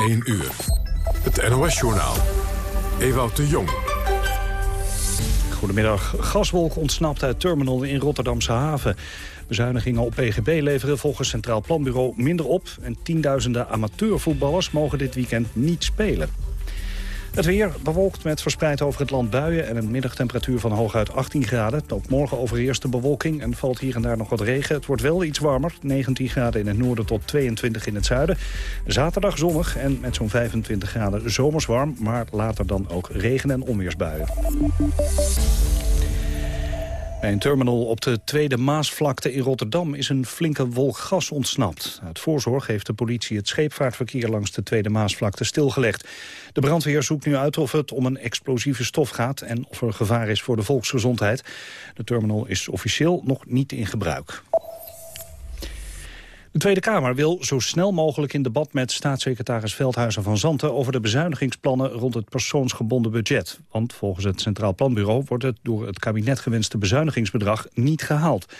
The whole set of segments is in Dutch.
1 uur. Het NOS-journaal. Ewout de Jong. Goedemiddag. Gaswolk ontsnapt uit terminal in Rotterdamse haven. Bezuinigingen op PGB leveren volgens Centraal Planbureau minder op... en tienduizenden amateurvoetballers mogen dit weekend niet spelen. Het weer bewolkt met verspreid over het land buien... en een middagtemperatuur van hooguit 18 graden. Ook morgen overheerst de bewolking en valt hier en daar nog wat regen. Het wordt wel iets warmer, 19 graden in het noorden tot 22 in het zuiden. Zaterdag zonnig en met zo'n 25 graden zomers warm... maar later dan ook regen- en onweersbuien. Bij een terminal op de Tweede Maasvlakte in Rotterdam is een flinke wolk gas ontsnapt. Uit voorzorg heeft de politie het scheepvaartverkeer langs de Tweede Maasvlakte stilgelegd. De brandweer zoekt nu uit of het om een explosieve stof gaat en of er gevaar is voor de volksgezondheid. De terminal is officieel nog niet in gebruik. De Tweede Kamer wil zo snel mogelijk in debat met staatssecretaris Veldhuizen van Zanten over de bezuinigingsplannen rond het persoonsgebonden budget. Want volgens het Centraal Planbureau wordt het door het kabinet gewenste bezuinigingsbedrag niet gehaald.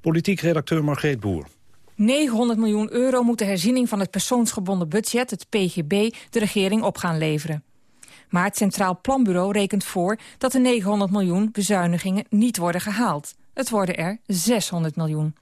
Politiek redacteur Margreet Boer. 900 miljoen euro moet de herziening van het persoonsgebonden budget, het PGB, de regering op gaan leveren. Maar het Centraal Planbureau rekent voor dat de 900 miljoen bezuinigingen niet worden gehaald. Het worden er 600 miljoen.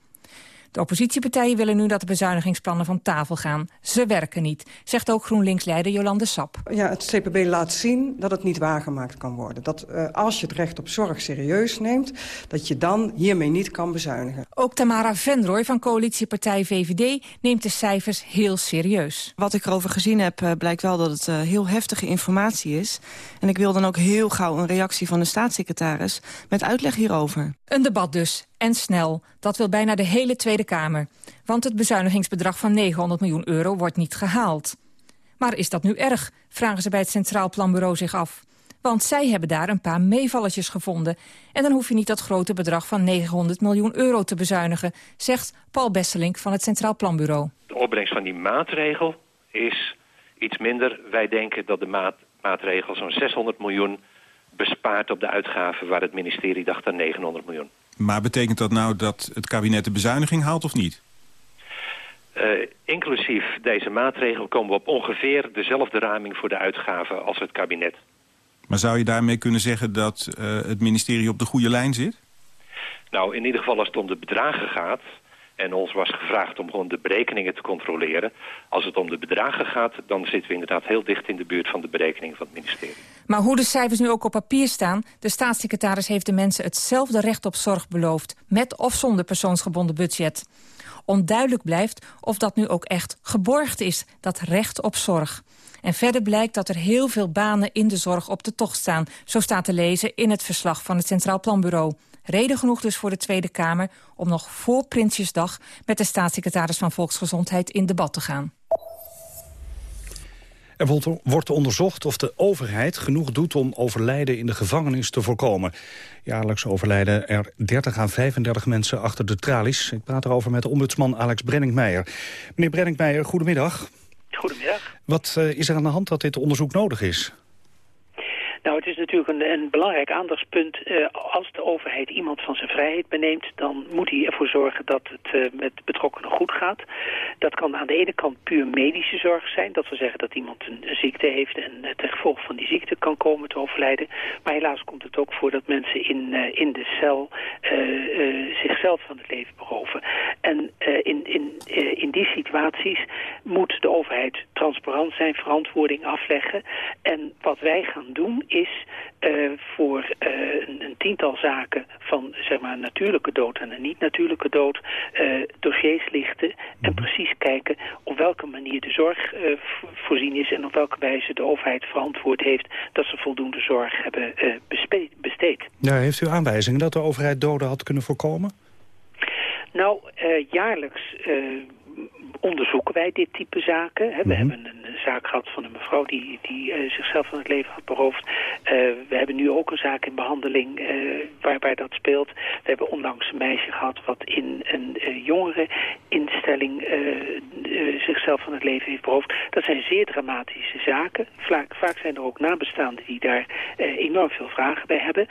De oppositiepartijen willen nu dat de bezuinigingsplannen van tafel gaan. Ze werken niet, zegt ook GroenLinks-leider Jolande Sap. Ja, het CPB laat zien dat het niet waargemaakt kan worden. Dat uh, als je het recht op zorg serieus neemt... dat je dan hiermee niet kan bezuinigen. Ook Tamara Vendrooy van coalitiepartij VVD neemt de cijfers heel serieus. Wat ik erover gezien heb, uh, blijkt wel dat het uh, heel heftige informatie is. En ik wil dan ook heel gauw een reactie van de staatssecretaris... met uitleg hierover. Een debat dus. En snel. Dat wil bijna de hele Tweede Kamer. Want het bezuinigingsbedrag van 900 miljoen euro wordt niet gehaald. Maar is dat nu erg, vragen ze bij het Centraal Planbureau zich af. Want zij hebben daar een paar meevalletjes gevonden. En dan hoef je niet dat grote bedrag van 900 miljoen euro te bezuinigen... zegt Paul Besselink van het Centraal Planbureau. De opbrengst van die maatregel is iets minder. Wij denken dat de maat, maatregel zo'n 600 miljoen bespaart op de uitgaven... waar het ministerie dacht aan 900 miljoen. Maar betekent dat nou dat het kabinet de bezuiniging haalt of niet? Uh, inclusief deze maatregel komen we op ongeveer dezelfde raming voor de uitgaven als het kabinet. Maar zou je daarmee kunnen zeggen dat uh, het ministerie op de goede lijn zit? Nou, in ieder geval als het om de bedragen gaat... en ons was gevraagd om gewoon de berekeningen te controleren... als het om de bedragen gaat, dan zitten we inderdaad heel dicht in de buurt van de berekening van het ministerie. Maar hoe de cijfers nu ook op papier staan... de staatssecretaris heeft de mensen hetzelfde recht op zorg beloofd... met of zonder persoonsgebonden budget. Onduidelijk blijft of dat nu ook echt geborgd is, dat recht op zorg. En verder blijkt dat er heel veel banen in de zorg op de tocht staan. Zo staat te lezen in het verslag van het Centraal Planbureau. Reden genoeg dus voor de Tweede Kamer om nog voor Prinsjesdag... met de staatssecretaris van Volksgezondheid in debat te gaan. Er wordt onderzocht of de overheid genoeg doet om overlijden in de gevangenis te voorkomen. Jaarlijks overlijden er 30 à 35 mensen achter de tralies. Ik praat erover met ombudsman Alex Brenningmeijer. Meneer Brenningmeijer, goedemiddag. Goedemiddag. Wat uh, is er aan de hand dat dit onderzoek nodig is? Nou, het is natuurlijk een, belangrijk aandachtspunt. Uh, als de overheid iemand van zijn vrijheid beneemt... dan moet hij ervoor zorgen dat het uh, met betrokkenen goed gaat. Dat kan aan de ene kant puur medische zorg zijn. Dat wil zeggen dat iemand een, ziekte heeft... en uh, ten gevolge van die ziekte kan komen te overlijden. Maar helaas komt het ook voor dat mensen in, in de cel... zichzelf van het leven beroven. En in, in, in die situaties moet de overheid transparant zijn... verantwoording afleggen. En wat wij gaan doen is uh, voor uh, een, een, tiental zaken van zeg maar natuurlijke dood en een niet-natuurlijke dood uh, dossiers lichten en precies kijken op welke manier de zorg voorzien is en op welke wijze de overheid verantwoord heeft dat ze voldoende zorg hebben besteed. Ja, heeft u aanwijzingen dat de overheid doden had kunnen voorkomen? Nou, jaarlijks onderzoeken wij dit type zaken. We mm -hmm. hebben een zaak gehad van een mevrouw die, die uh, zichzelf van het leven had beroofd. Uh, we hebben nu ook een zaak in behandeling uh, waarbij dat speelt. We hebben onlangs een meisje gehad wat in een jongere instelling zichzelf van het leven heeft beroofd. Dat zijn zeer dramatische zaken. Vaak, vaak zijn er ook nabestaanden die daar enorm veel vragen bij hebben.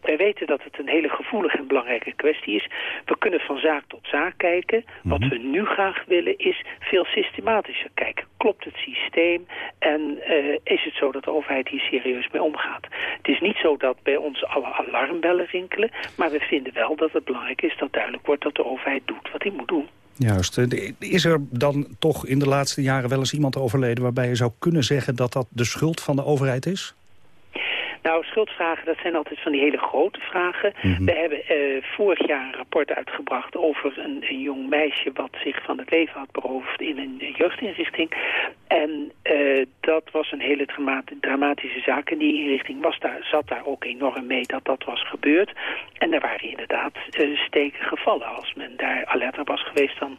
wij weten dat het een hele gevoelige en belangrijke kwestie is. We kunnen van zaak tot zaak kijken. Mm -hmm. Wat we nu graag willen is veel systematischer kijken. Klopt het systeem en uh, is het zo dat de overheid hier serieus mee omgaat. Het is niet zo dat bij ons alle alarmbellen rinkelen, maar we vinden wel dat het belangrijk is dat duidelijk wordt dat de overheid doet wat hij moet doen. Juist. Is er dan toch in de laatste jaren wel eens iemand overleden... waarbij je zou kunnen zeggen dat dat de schuld van de overheid is? Nou, schuldvragen, dat zijn altijd van die hele grote vragen. Mhm. We hebben uh, vorig jaar een rapport uitgebracht over een, een, jong meisje... wat zich van het leven had beroofd in een jeugdinrichting. En uh, dat was een hele dramatische zaak. En die inrichting was daar, zat daar ook enorm mee dat dat was gebeurd. En er waren inderdaad uh, steken gevallen. Als men daar alert op was geweest, dan,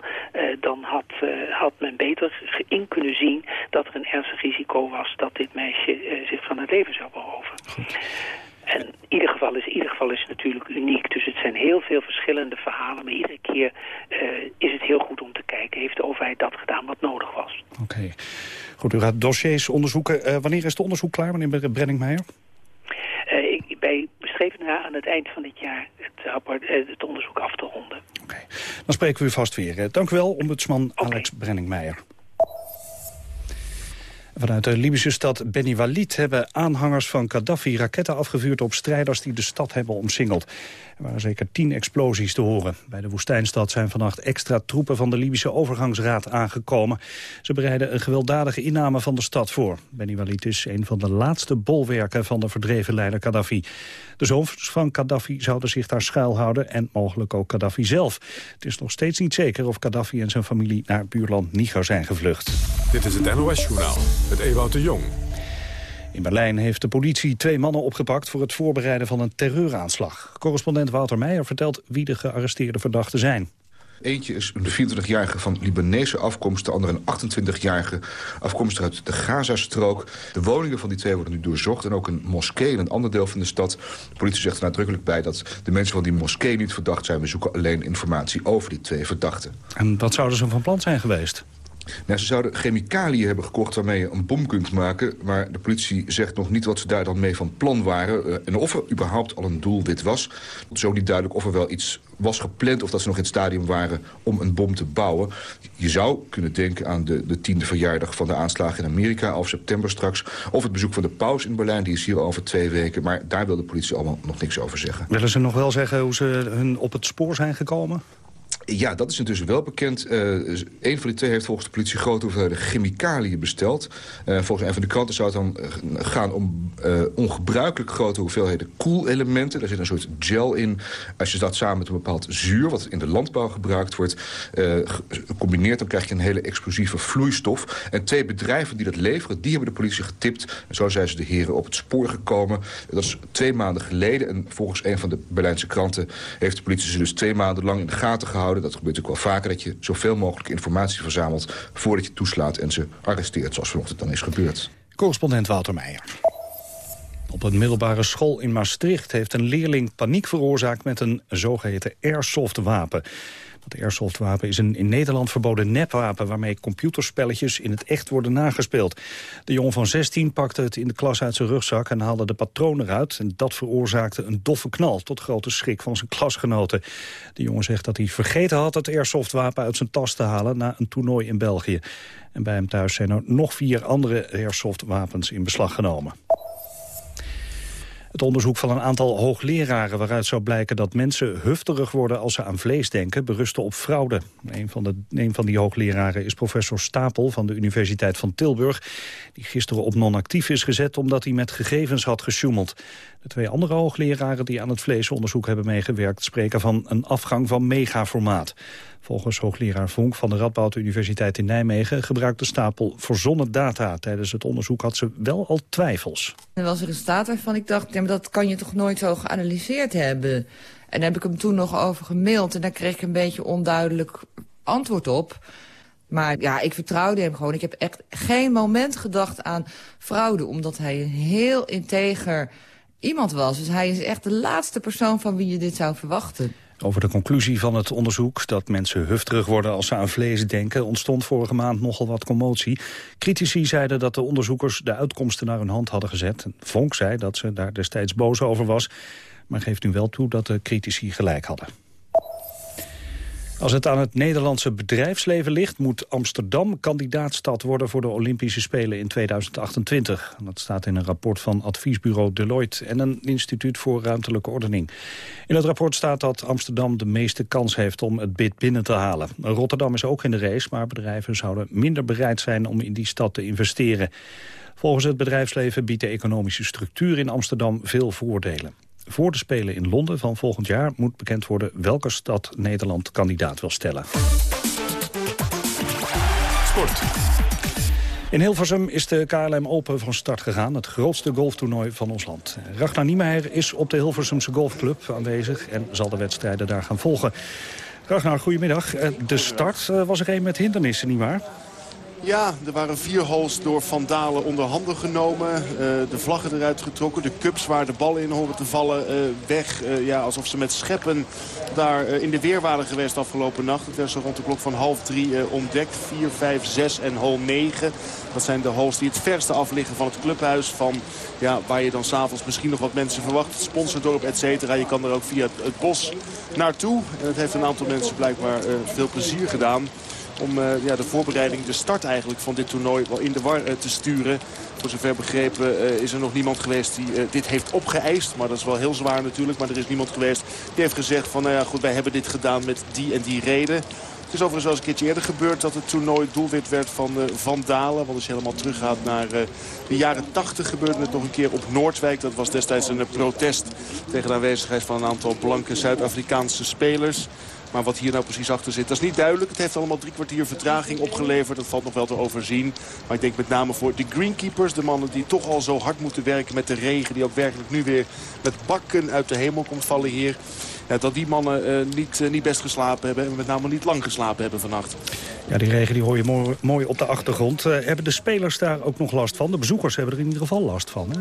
dan had, had men beter in kunnen zien... dat er een ernstig risico was dat dit meisje zich van het leven zou beroven. En in ieder geval is, in ieder geval is het natuurlijk uniek. Dus het zijn heel veel verschillende verhalen. Maar iedere keer uh, is het heel goed om te kijken... heeft de overheid dat gedaan wat nodig was. Oké. Goed, u gaat dossiers onderzoeken. Uh, wanneer is het onderzoek klaar, meneer Brenningmeijer? Uh, ik, wij bestreven aan het eind van dit jaar het, rapport, het onderzoek af te ronden. Oké. Dan spreken we u vast weer. Dank u wel, ombudsman okay. Alex Brenningmeijer. Vanuit de Libische stad Beni Walid hebben aanhangers van Gaddafi raketten afgevuurd op strijders die de stad hebben omsingeld. Er waren zeker tien explosies te horen. Bij de woestijnstad zijn vannacht extra troepen van de Libische overgangsraad aangekomen. Ze bereiden een gewelddadige inname van de stad voor. Beni Walid is een van de laatste bolwerken van de verdreven leider Gaddafi. De zoons van Gaddafi zouden zich daar schuilhouden en mogelijk ook Gaddafi zelf. Het is nog steeds niet zeker of Gaddafi en zijn familie naar buurland Niger zijn gevlucht. Dit is het NOS-journaal, het Ewout de Jong. In Berlijn heeft de politie twee mannen opgepakt voor het voorbereiden van een terreuraanslag. Correspondent Wouter Meijer vertelt wie de gearresteerde verdachten zijn. Eentje is een 24-jarige van Libanese afkomst. De andere een 28-jarige afkomstig uit de Gazastrook. De woningen van die twee worden nu doorzocht. En ook een moskee in een ander deel van de stad. De politie zegt er nadrukkelijk bij dat de mensen van die moskee niet verdacht zijn. We zoeken alleen informatie over die twee verdachten. En wat zouden ze van plan zijn geweest? Nou, ze zouden chemicaliën hebben gekocht waarmee je een bom kunt maken. Maar de politie zegt nog niet wat ze daar dan mee van plan waren. Uh, en of er überhaupt al een doelwit was. Het is ook niet duidelijk of er wel iets was gepland... of dat ze nog in het stadium waren om een bom te bouwen. Je zou kunnen denken aan de, de tiende verjaardag van de aanslagen in Amerika... 11 september straks. Of het bezoek van de paus in Berlijn, die is hier over twee weken. Maar daar wil de politie allemaal nog niks over zeggen. Willen ze nog wel zeggen hoe ze hun op het spoor zijn gekomen? Ja, dat is intussen wel bekend. Uh, een van die twee heeft volgens de politie grote hoeveelheden chemicaliën besteld. Uh, volgens een van de kranten zou het dan uh, gaan om ongebruikelijk grote hoeveelheden koelelementen. Daar zit een soort gel in. Als je dat samen met een bepaald zuur, wat in de landbouw gebruikt wordt, combineert, dan krijg je een hele explosieve vloeistof. En twee bedrijven die dat leveren, die hebben de politie getipt. En zo zijn ze de heren op het spoor gekomen. Dat is twee maanden geleden. En volgens een van de Berlijnse kranten heeft de politie ze dus twee maanden lang in de gaten gehouden dat gebeurt ook wel vaker, dat je zoveel mogelijk informatie verzamelt... voordat je toeslaat en ze arresteert, zoals vanochtend dan is gebeurd. Correspondent Wouter Meijer. Op een middelbare school in Maastricht heeft een leerling paniek veroorzaakt met een zogeheten airsoft-wapen. Dat airsoftwapen is een in Nederland verboden nepwapen... waarmee computerspelletjes in het echt worden nagespeeld. De jongen van 16 pakte het in de klas uit zijn rugzak... en haalde de patroon eruit. En dat veroorzaakte een doffe knal, tot grote schrik van zijn klasgenoten. De jongen zegt dat hij vergeten had het airsoftwapen uit zijn tas te halen... na een toernooi in België. En bij hem thuis zijn er nog vier andere airsoftwapens in beslag genomen. Het onderzoek van een aantal hoogleraren waaruit zou blijken dat mensen hufterig worden als ze aan vlees denken, berustte op fraude. Een van, de, een van die hoogleraren is professor Stapel van de Universiteit van Tilburg, die gisteren op non-actief is gezet omdat hij met gegevens had gesjoemeld. De twee andere hoogleraren die aan het vleesonderzoek hebben meegewerkt spreken van een afgang van megaformaat. Volgens hoogleraar Vonk van de Radboud Universiteit in Nijmegen gebruikte Stapel verzonnen data. Tijdens het onderzoek had ze wel al twijfels. Er was een resultaat waarvan ik dacht, ja, maar dat kan je toch nooit zo geanalyseerd hebben. En daar heb ik hem toen nog over gemaild en daar kreeg ik een beetje onduidelijk antwoord op. Maar ja, ik vertrouwde hem gewoon. Ik heb echt geen moment gedacht aan fraude, omdat hij een heel integer iemand was. Dus hij is echt de laatste persoon van wie je dit zou verwachten. Over de conclusie van het onderzoek dat mensen hufterig worden als ze aan vlees denken ontstond vorige maand nogal wat commotie. Critici zeiden dat de onderzoekers de uitkomsten naar hun hand hadden gezet. Vonk zei dat ze daar destijds boos over was, maar geeft nu wel toe dat de critici gelijk hadden. Als het aan het Nederlandse bedrijfsleven ligt... moet Amsterdam kandidaatstad worden voor de Olympische Spelen in 2028. Dat staat in een rapport van adviesbureau Deloitte... en een instituut voor ruimtelijke ordening. In het rapport staat dat Amsterdam de meeste kans heeft om het bid binnen te halen. Rotterdam is ook in de race, maar bedrijven zouden minder bereid zijn... om in die stad te investeren. Volgens het bedrijfsleven biedt de economische structuur in Amsterdam veel voordelen. Voor de Spelen in Londen van volgend jaar moet bekend worden welke stad Nederland kandidaat wil stellen. Sport. In Hilversum is de KLM Open van start gegaan. Het grootste golftoernooi van ons land. Ragnar Niemeyer is op de Hilversumse golfclub aanwezig... en zal de wedstrijden daar gaan volgen. Ragnar, goedemiddag. Eh, de start eh, was er een met hindernissen, nietwaar? Ja, er waren vier holes door Vandalen onder handen genomen. Uh, de vlaggen eruit getrokken. De cups waar de ballen in horen te vallen uh, weg. Uh, ja, alsof ze met scheppen daar in de weer waren geweest afgelopen nacht. Het werd zo rond de klok van half drie ontdekt. 4, 5, 6 en hole 9. Dat zijn de holes die het verste af liggen van het clubhuis. Van, ja, waar je dan s'avonds misschien nog wat mensen verwacht. Sponsordorp, et cetera. Je kan er ook via het, het bos naartoe. En het heeft een aantal mensen blijkbaar veel plezier gedaan om uh, ja, de voorbereiding, de start eigenlijk van dit toernooi wel in de war uh, te sturen. Voor zover begrepen uh, is er nog niemand geweest die dit heeft opgeëist. Maar dat is wel heel zwaar natuurlijk. Maar er is niemand geweest die heeft gezegd van nou ja goed wij hebben dit gedaan met die en die reden. Het is overigens wel eens een keertje eerder gebeurd dat het toernooi doelwit werd van uh, Vandalen. Want als je helemaal teruggaat naar de jaren 80 gebeurde het nog een keer op Noordwijk. Dat was destijds een protest tegen de aanwezigheid van een aantal blanke Zuid-Afrikaanse spelers. Maar wat hier nou precies achter zit, dat is niet duidelijk. Het heeft allemaal drie kwartier vertraging opgeleverd. Dat valt nog wel te overzien. Maar ik denk met name voor de greenkeepers. De mannen die toch al zo hard moeten werken met de regen. Die ook werkelijk nu weer met bakken uit de hemel komt vallen hier. Ja, dat die mannen uh, niet, uh, niet best geslapen hebben. En met name niet lang geslapen hebben vannacht. Ja, die regen die hoor je mooi, op de achtergrond. Hebben de spelers daar ook nog last van? De bezoekers hebben er in ieder geval last van, hè?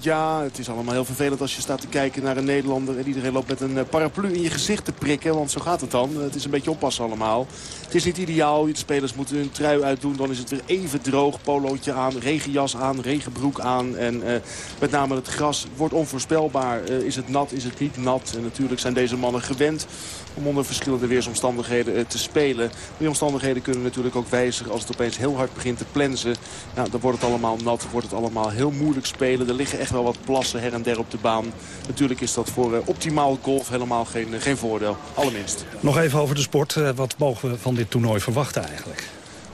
Ja, het is allemaal heel vervelend als je staat te kijken naar een Nederlander... en iedereen loopt met een eh, paraplu in je gezicht te prikken. Want zo gaat het dan. Het is een beetje oppassen allemaal. Het is niet ideaal. De spelers moeten hun trui uitdoen. Dan is het weer even droog. Polootje aan, regenjas aan, regenbroek aan. En uh, met name het gras wordt onvoorspelbaar. Is het nat, is het niet nat? En natuurlijk zijn deze mannen gewend om onder verschillende weersomstandigheden uh, te spelen. Die omstandigheden kunnen natuurlijk ook wijzigen als het opeens heel hard begint te plensen. Nou, dan wordt het allemaal nat, wordt het allemaal heel moeilijk spelen. Er liggen echt wel wat plassen her en der op de baan. Natuurlijk is dat voor uh, optimaal golf helemaal geen, uh, geen voordeel. Allerminst. Nog even over de sport. wat mogen we van dit toernooi verwachten eigenlijk?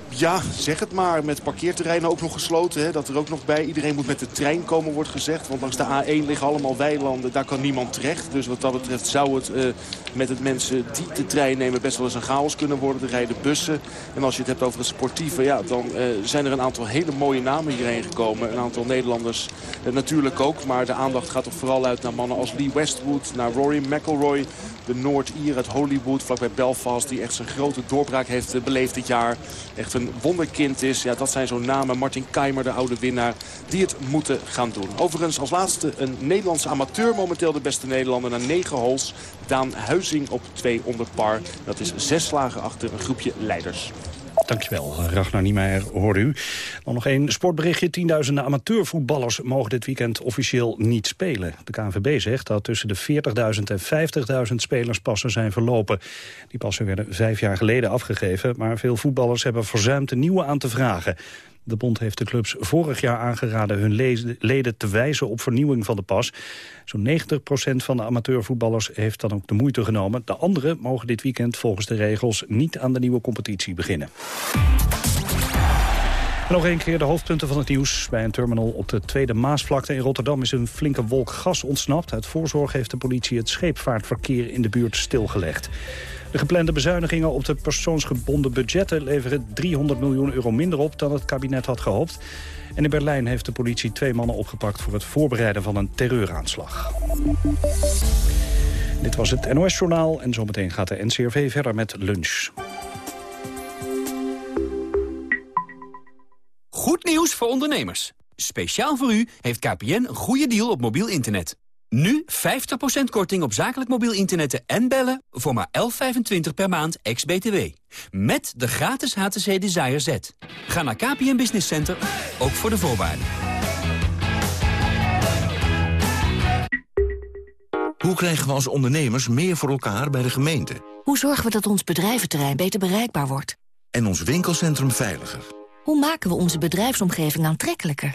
Ja, zeg het maar. Met parkeerterreinen ook nog gesloten. Hè. Dat er ook nog bij. Iedereen moet met de trein komen, wordt gezegd. Want langs de A1 liggen allemaal weilanden. Daar kan niemand terecht. Dus wat dat betreft zou het uh, met het mensen die de trein nemen... best wel eens een chaos kunnen worden. Er rijden bussen. En als je het hebt over het sportieve... Ja, dan uh, zijn er een aantal hele mooie namen hierheen gekomen. Een aantal Nederlanders uh, natuurlijk ook. Maar de aandacht gaat toch vooral uit naar mannen als Lee Westwood... naar Rory McIlroy, de Noord-Ier uit Hollywood, vlakbij Belfast... die echt zijn grote doorbraak heeft beleefd dit jaar. Echt een wonderkind is. Ja, dat zijn zo'n namen. Martin Keimer, de oude winnaar, die het moeten gaan doen. Overigens als laatste een Nederlandse amateur. Momenteel de beste Nederlander na negen holes. Daan Huizing op twee onder par. Dat is zes slagen achter een groepje leiders. Dankjewel, Ragnar Niemeyer, hoorde u. Dan nog één sportberichtje. Tienduizenden amateurvoetballers mogen dit weekend officieel niet spelen. De KNVB zegt dat tussen de 40.000 en 50.000 spelers passen zijn verlopen. Die passen werden vijf jaar geleden afgegeven, maar veel voetballers hebben verzuimd een nieuwe aan te vragen. De bond heeft de clubs vorig jaar aangeraden hun leden te wijzen op vernieuwing van de pas. Zo'n 90% van de amateurvoetballers heeft dan ook de moeite genomen. De anderen mogen dit weekend volgens de regels niet aan de nieuwe competitie beginnen. En nog een keer de hoofdpunten van het nieuws. Bij een terminal op de Tweede Maasvlakte in Rotterdam is een flinke wolk gas ontsnapt. Uit voorzorg heeft de politie het scheepvaartverkeer in de buurt stilgelegd. De geplande bezuinigingen op de persoonsgebonden budgetten leveren 300 miljoen euro minder op dan het kabinet had gehoopt. En in Berlijn heeft de politie twee mannen opgepakt voor het voorbereiden van een terreuraanslag. Dit was het NOS-journaal en zometeen gaat de NCRV verder met lunch. Goed nieuws voor ondernemers. Speciaal voor u heeft KPN een goede deal op mobiel internet. Nu 50% korting op zakelijk mobiel internet en bellen voor maar 11,25 per maand ex-BTW. Met de gratis HTC Desire Z. Ga naar KPN Business Center, ook voor de voorwaarden. Hoe krijgen we als ondernemers meer voor elkaar bij de gemeente? Hoe zorgen we dat ons bedrijventerrein beter bereikbaar wordt? En ons winkelcentrum veiliger. Hoe maken we onze bedrijfsomgeving aantrekkelijker?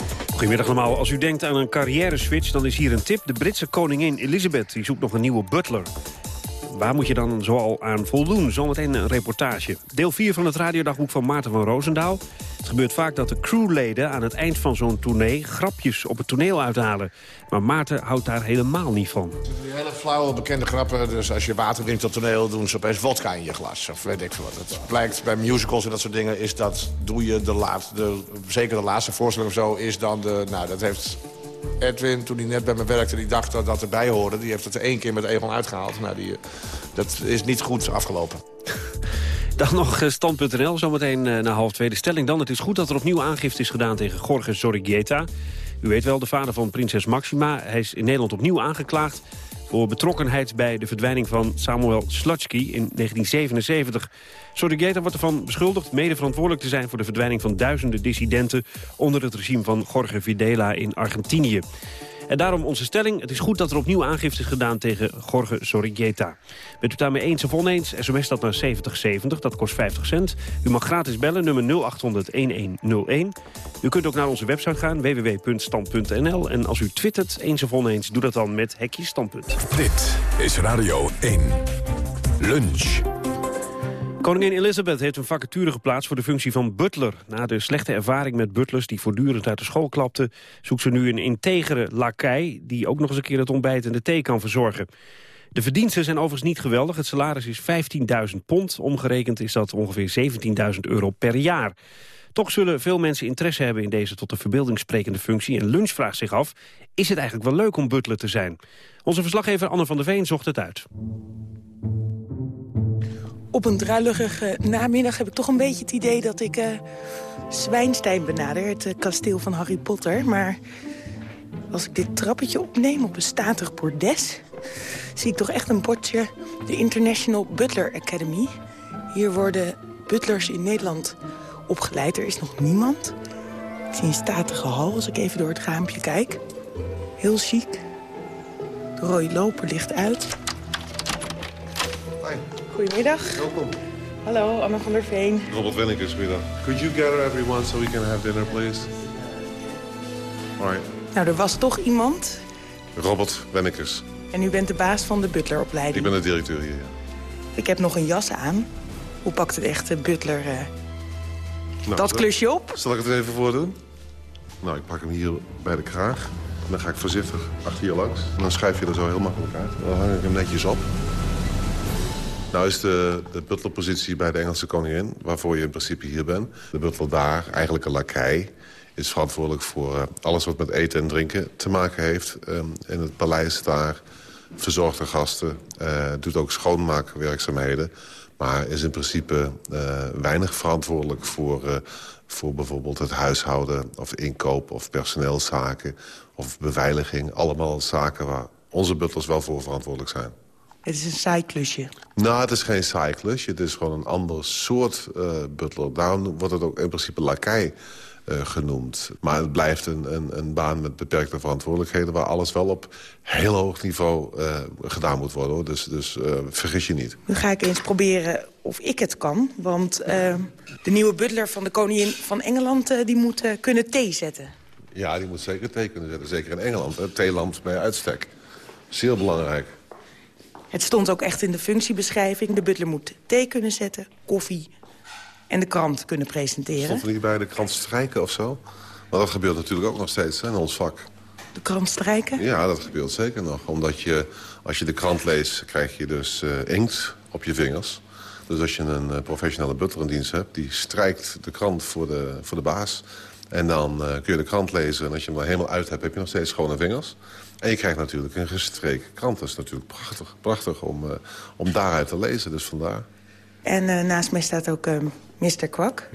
Goedemiddag allemaal. Als u denkt aan een carrière-switch, dan is hier een tip. De Britse koningin Elizabeth die zoekt nog een nieuwe butler. Waar moet je dan zoal aan voldoen? Zometeen een reportage. Deel 4 van het radiodagboek van Maarten van Roosendaal. Het gebeurt vaak dat de crewleden aan het eind van zo'n tournee... grapjes op het toneel uithalen. Maar Maarten houdt daar helemaal niet van. Die hele flauwe bekende grappen. Dus als je water drinkt op toneel, doen ze opeens vodka in je glas. Of weet ik veel wat. Het blijkt bij musicals en dat soort dingen... is dat doe je de laatste, zeker de laatste voorstelling of zo... is dan de, nou dat heeft Edwin, toen hij net bij me werkte, die dacht dat dat erbij hoorde. Die heeft het één keer met Egon uitgehaald. Nou, die, dat is niet goed afgelopen. Dan nog eh, stand.nl, zometeen uh, na half tweede stelling. Dan, het is goed dat er opnieuw aangifte is gedaan tegen Jorge Zorrigueta. U weet wel, de vader van prinses Maxima. Hij is in Nederland opnieuw aangeklaagd voor betrokkenheid bij de verdwijning van Samuel Slutsky in 1977. Sordigeta wordt ervan beschuldigd mede verantwoordelijk te zijn... voor de verdwijning van duizenden dissidenten... onder het regime van Jorge Videla in Argentinië. En daarom onze stelling. Het is goed dat er opnieuw aangifte is gedaan tegen Jorge Sorrieta. Bent u daarmee eens of oneens? SMS dat naar 7070, dat kost 50 cent. U mag gratis bellen, nummer 0800-1101. U kunt ook naar onze website gaan, www.stand.nl. En als u twittert, eens of oneens, doe dat dan met hekje standpunt. Dit is Radio 1. Lunch. Koningin Elizabeth heeft een vacature geplaatst voor de functie van butler. Na de slechte ervaring met butlers die voortdurend uit de school klapten... zoekt ze nu een integere lakij die ook nog eens een keer het ontbijt en de thee kan verzorgen. De verdiensten zijn overigens niet geweldig. Het salaris is 15.000 pond. Omgerekend is dat ongeveer 17.000 euro per jaar. Toch zullen veel mensen interesse hebben in deze tot de verbeelding sprekende functie. En Lunch vraagt zich af, is het eigenlijk wel leuk om butler te zijn? Onze verslaggever Anne van der Veen zocht het uit. Op een druilige namiddag heb ik toch een beetje het idee dat ik uh, Zwijnstein benader. Het uh, kasteel van Harry Potter. Maar als ik dit trappetje opneem op een statig bordes... zie ik toch echt een bordje de International Butler Academy. Hier worden butlers in Nederland opgeleid. Er is nog niemand. Ik zie een statige hal als ik even door het raampje kijk. Heel chic. De rode loper ligt uit. Goedemiddag. Welkom. Hallo, Anna van der Veen. Robert Wennekes, middag. Could you gather everyone so we can have dinner, please? All right. Nou, er was toch iemand. Robert Wennekes. En u bent de baas van de butleropleiding. Ik ben de directeur hier, ja. Ik heb nog een jas aan. Hoe pakt het echte butler uh, nou, dat klusje op? Zal ik het even voordoen? Nou, ik pak hem hier bij de kraag. En dan ga ik voorzichtig achter je langs. En dan schuif je er zo heel makkelijk uit. Dan hang ik hem netjes op. Nou is de, de butlerpositie bij de Engelse koningin, waarvoor je in principe hier bent. De butler daar, eigenlijk een lakij, is verantwoordelijk voor uh, alles wat met eten en drinken te maken heeft. Um, in het paleis daar verzorgt de gasten, uh, doet ook schoonmaakwerkzaamheden. Maar is in principe uh, weinig verantwoordelijk voor, voor bijvoorbeeld het huishouden... of inkoop of personeelszaken of beveiliging. Allemaal zaken waar onze butlers wel voor verantwoordelijk zijn. Het is een saai klusje. Nou, het is geen saai klusje. Het is gewoon een ander soort uh, butler. Daarom wordt het ook in principe lakij uh, genoemd. Maar het blijft een, een, een, baan met beperkte verantwoordelijkheden... waar alles wel op heel hoog niveau uh, gedaan moet worden. Hoor. Dus, dus vergis je niet. Nu ga ik eens proberen of ik het kan. Want de nieuwe butler van de koningin van Engeland... die moet kunnen thee zetten. Ja, die moet zeker thee kunnen zetten. Zeker in Engeland. Hè. Theeland bij uitstek. Zeer belangrijk. Het stond ook echt in de functiebeschrijving. De butler moet thee kunnen zetten, koffie en de krant kunnen presenteren. Stond er niet bij de krant strijken of zo? Maar dat gebeurt natuurlijk ook nog steeds hè, in ons vak. De krant strijken? Ja, dat gebeurt zeker nog. Omdat je, als je de krant leest, krijg je dus uh, inkt op je vingers. Dus als je een uh, professionele butler in dienst hebt... die strijkt de krant voor de, voor de baas. En dan kun je de krant lezen. En als je hem helemaal uit hebt, heb je nog steeds schone vingers. En je krijgt natuurlijk een gestreken krant. Dat is natuurlijk prachtig, prachtig om, om daaruit te lezen. Dus vandaar. En naast mij staat ook Mr. Kwak.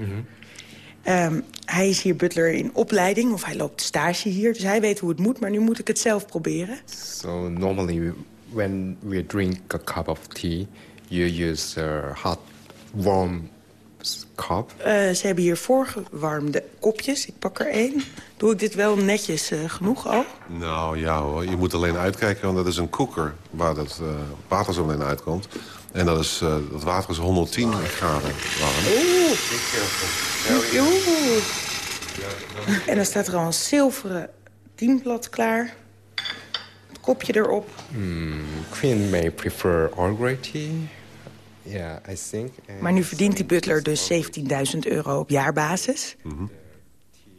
Um, hij is hier butler in opleiding, of hij loopt stage hier. Dus hij weet hoe het moet, maar nu moet ik het zelf proberen. So normally when we drink a cup of tea... you use a hot, warm cup. Uh, ze hebben hier voorgewarmde kopjes. Ik pak er één. Doe ik dit wel netjes uh, genoeg al? Nou ja hoor, je moet alleen uitkijken, want dat is een koeker... waar het uh, water zo in uitkomt. En dat, is, uh, dat water is 110 graden warm. Oeh. Oeh. En dan staat er al een zilveren dienblad klaar. Het kopje erop. Hmm, queen may prefer Earl Grey tea. Yeah, I think. Maar nu verdient die butler dus 17.000 euro op jaarbasis. Mm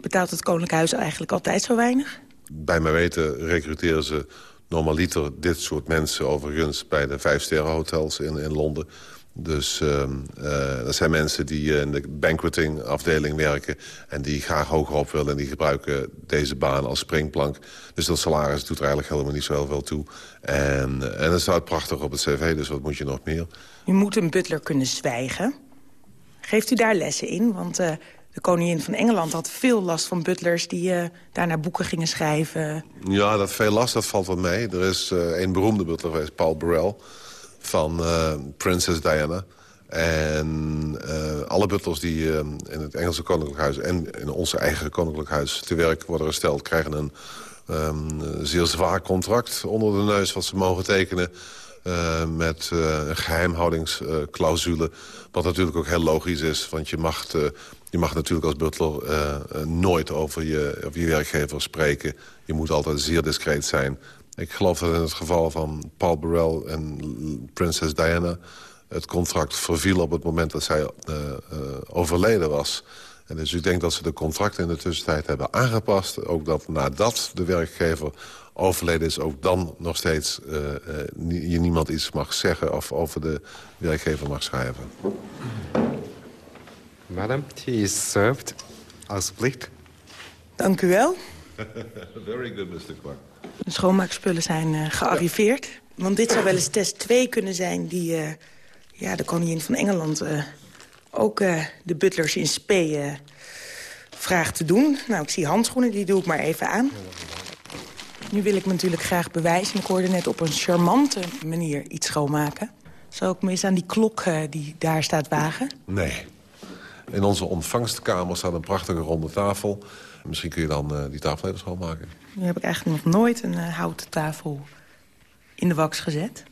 Betaalt het Koninklijk Huis eigenlijk altijd zo weinig? Bij mijn weten recruteren ze normaliter dit soort mensen overigens... bij de vijfsterrenhotels in, in Londen. Dus uh, uh, dat zijn mensen die in de banqueting afdeling werken... en die graag hoger op willen en die gebruiken deze baan als springplank. Dus dat salaris doet er eigenlijk helemaal niet zo heel veel toe. En, en het staat prachtig op het cv, dus wat moet je nog meer? U moet een butler kunnen zwijgen. Geeft u daar lessen in? Want uh, de koningin van Engeland had veel last van butlers... die uh, daarna boeken gingen schrijven. Ja, dat veel last, dat valt wel mee. Er is uh, een beroemde butler geweest, Paul Burrell... van Princess Diana. En alle butlers die in het Engelse koninklijk huis... en in ons eigen koninklijk huis te werk worden gesteld... krijgen een um, zeer zwaar contract onder de neus wat ze mogen tekenen... Uh, met uh, een geheimhoudingsclausule. wat natuurlijk ook heel logisch is. Want je mag, te, je mag natuurlijk als butler nooit over je, over je werkgever spreken. Je moet altijd zeer discreet zijn. Ik geloof dat in het geval van Paul Burrell en prinses Diana... het contract verviel op het moment dat zij overleden was... En dus ik denk dat ze de contracten in de tussentijd hebben aangepast. Ook dat nadat de werkgever overleden is... ook dan nog steeds uh, uh, je niemand iets mag zeggen... of over de werkgever mag schrijven. Madam, tea is served. Alsjeblieft. Dank u wel. Very good, Mr. Kwak. De schoonmaakspullen zijn uh, gearriveerd. Want dit zou wel eens test 2 kunnen zijn... die uh, ja, de koningin van Engeland uh, ook de butlers in spe vraagt te doen. Nou, ik zie handschoenen, die doe ik maar even aan. Nu wil ik me natuurlijk graag bewijzen. Ik hoorde net op een charmante manier iets schoonmaken. Zou ik me eens aan die klok uh, die daar staat wagen? Nee. In onze ontvangstkamer staat een prachtige ronde tafel. Misschien kun je dan uh, die tafel even schoonmaken. Nu heb ik eigenlijk nog nooit een uh, houten tafel in de wax gezet.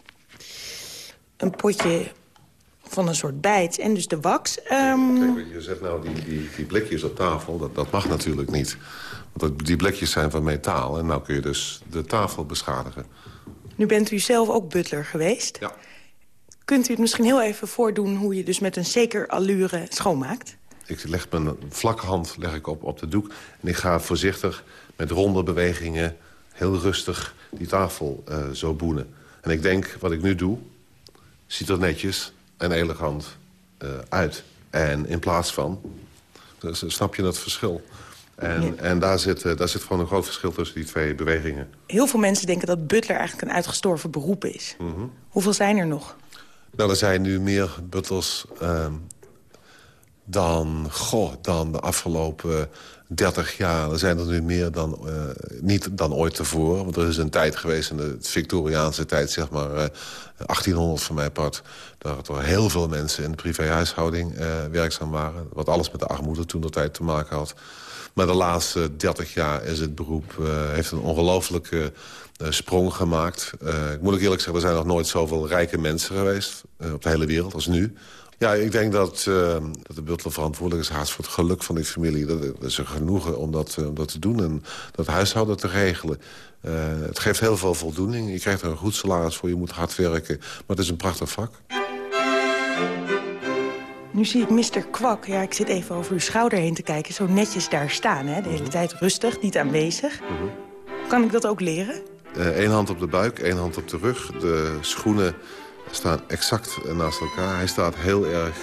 Een potje van een soort bijt en dus de wax. Um... Kijk, je zet nou die, die, die blikjes op tafel, dat, dat mag natuurlijk niet. Want die blikjes zijn van metaal en nou kun je dus de tafel beschadigen. Nu bent u zelf ook butler geweest. Ja. Kunt u het misschien heel even voordoen hoe je dus met een zeker allure schoonmaakt? Ik leg mijn vlakke hand leg ik op, op de doek en ik ga voorzichtig met ronde bewegingen... heel rustig die tafel uh, zo boenen. En ik denk, wat ik nu doe, ziet er netjes en elegant uh, uit. En in plaats van, dus, snap je het verschil... En, ja. en daar, zit, uh, daar zit gewoon een groot verschil tussen die twee bewegingen. Heel veel mensen denken dat butler eigenlijk een uitgestorven beroep is. Mm -hmm. Hoeveel zijn er nog? Nou, er zijn nu meer butlers uh, dan, goh, dan de afgelopen 30 jaar. Er zijn er nu meer dan, uh, niet dan ooit tevoren. Want er is een tijd geweest in de Victoriaanse tijd, zeg maar... 1800 van mij part, dat er heel veel mensen in de privéhuishouding werkzaam waren. Wat alles met de armoede toen de tijd te maken had. Maar de laatste 30 jaar is het beroep, uh, heeft een ongelofelijke uh, sprong gemaakt. Uh, ik moet ook eerlijk zeggen, er zijn nog nooit zoveel rijke mensen geweest... op de hele wereld als nu. Ja, ik denk dat, dat de butler verantwoordelijk is haast voor het geluk van die familie. Dat, dat is een genoegen om dat, om dat te doen en dat huishouden te regelen. het geeft heel veel voldoening. Je krijgt er een goed salaris voor, je moet hard werken. Maar het is een prachtig vak. Nu zie ik Mr. Kwak, ja, ik zit even over uw schouder heen te kijken... zo netjes daar staan, hè? de hele tijd rustig, niet aanwezig. Mm -hmm. Kan ik dat ook leren? Eén uh, hand op de buik, één hand op de rug. De schoenen staan exact naast elkaar. Hij staat heel erg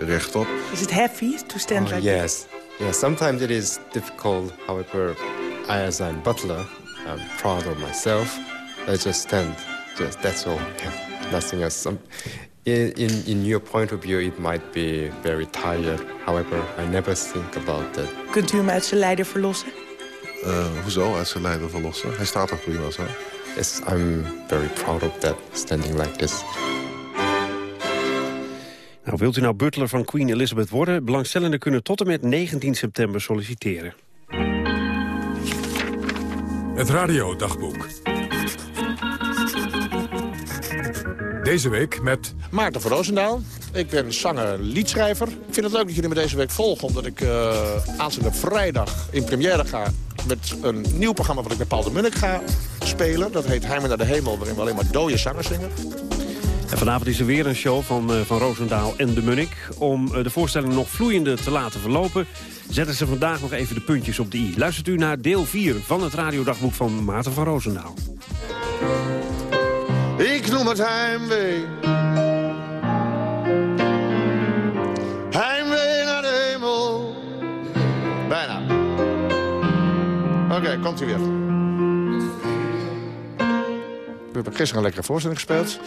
uh, rechtop. Is het heavy to stand oh, like Yes. Yeah, sometimes it is difficult. However, I, as a butler, I'm proud of myself. I just stand. Just that's all. Yeah, nothing else. In, in in your point of view, it might be very tired. However, I never think about that. Kunt u hem uit zijn lijden verlossen? Uh, hoezo uit zijn lijden verlossen? Hij staat toch prima zo? Yes, I'm very proud of that, standing like this. Nou, wilt u nou butler van Queen Elizabeth worden? Belangstellenden kunnen tot en met 19 september solliciteren. Het radiodagboek. Deze week met... Maarten van Roosendaal. Ik ben zanger, liedschrijver. Ik vind het leuk dat jullie me deze week volgen... omdat ik uh, aanstaande vrijdag in première ga... met een nieuw programma wat ik met Paul de Munnik ga spelen. Dat heet Heimen naar de Hemel, waarin we alleen maar dode zangers zingen. En vanavond is er weer een show van, uh, van Roosendaal en de Munnik. Om uh, de voorstelling nog vloeiender te laten verlopen... zetten ze vandaag nog even de puntjes op de i. Luistert u naar deel 4 van het radiodagboek van Maarten van Roosendaal. Ik noem het heimwee. Heimwee naar de hemel. Bijna. Oké, komt u weer. We hebben gisteren een lekkere voorstelling gespeeld.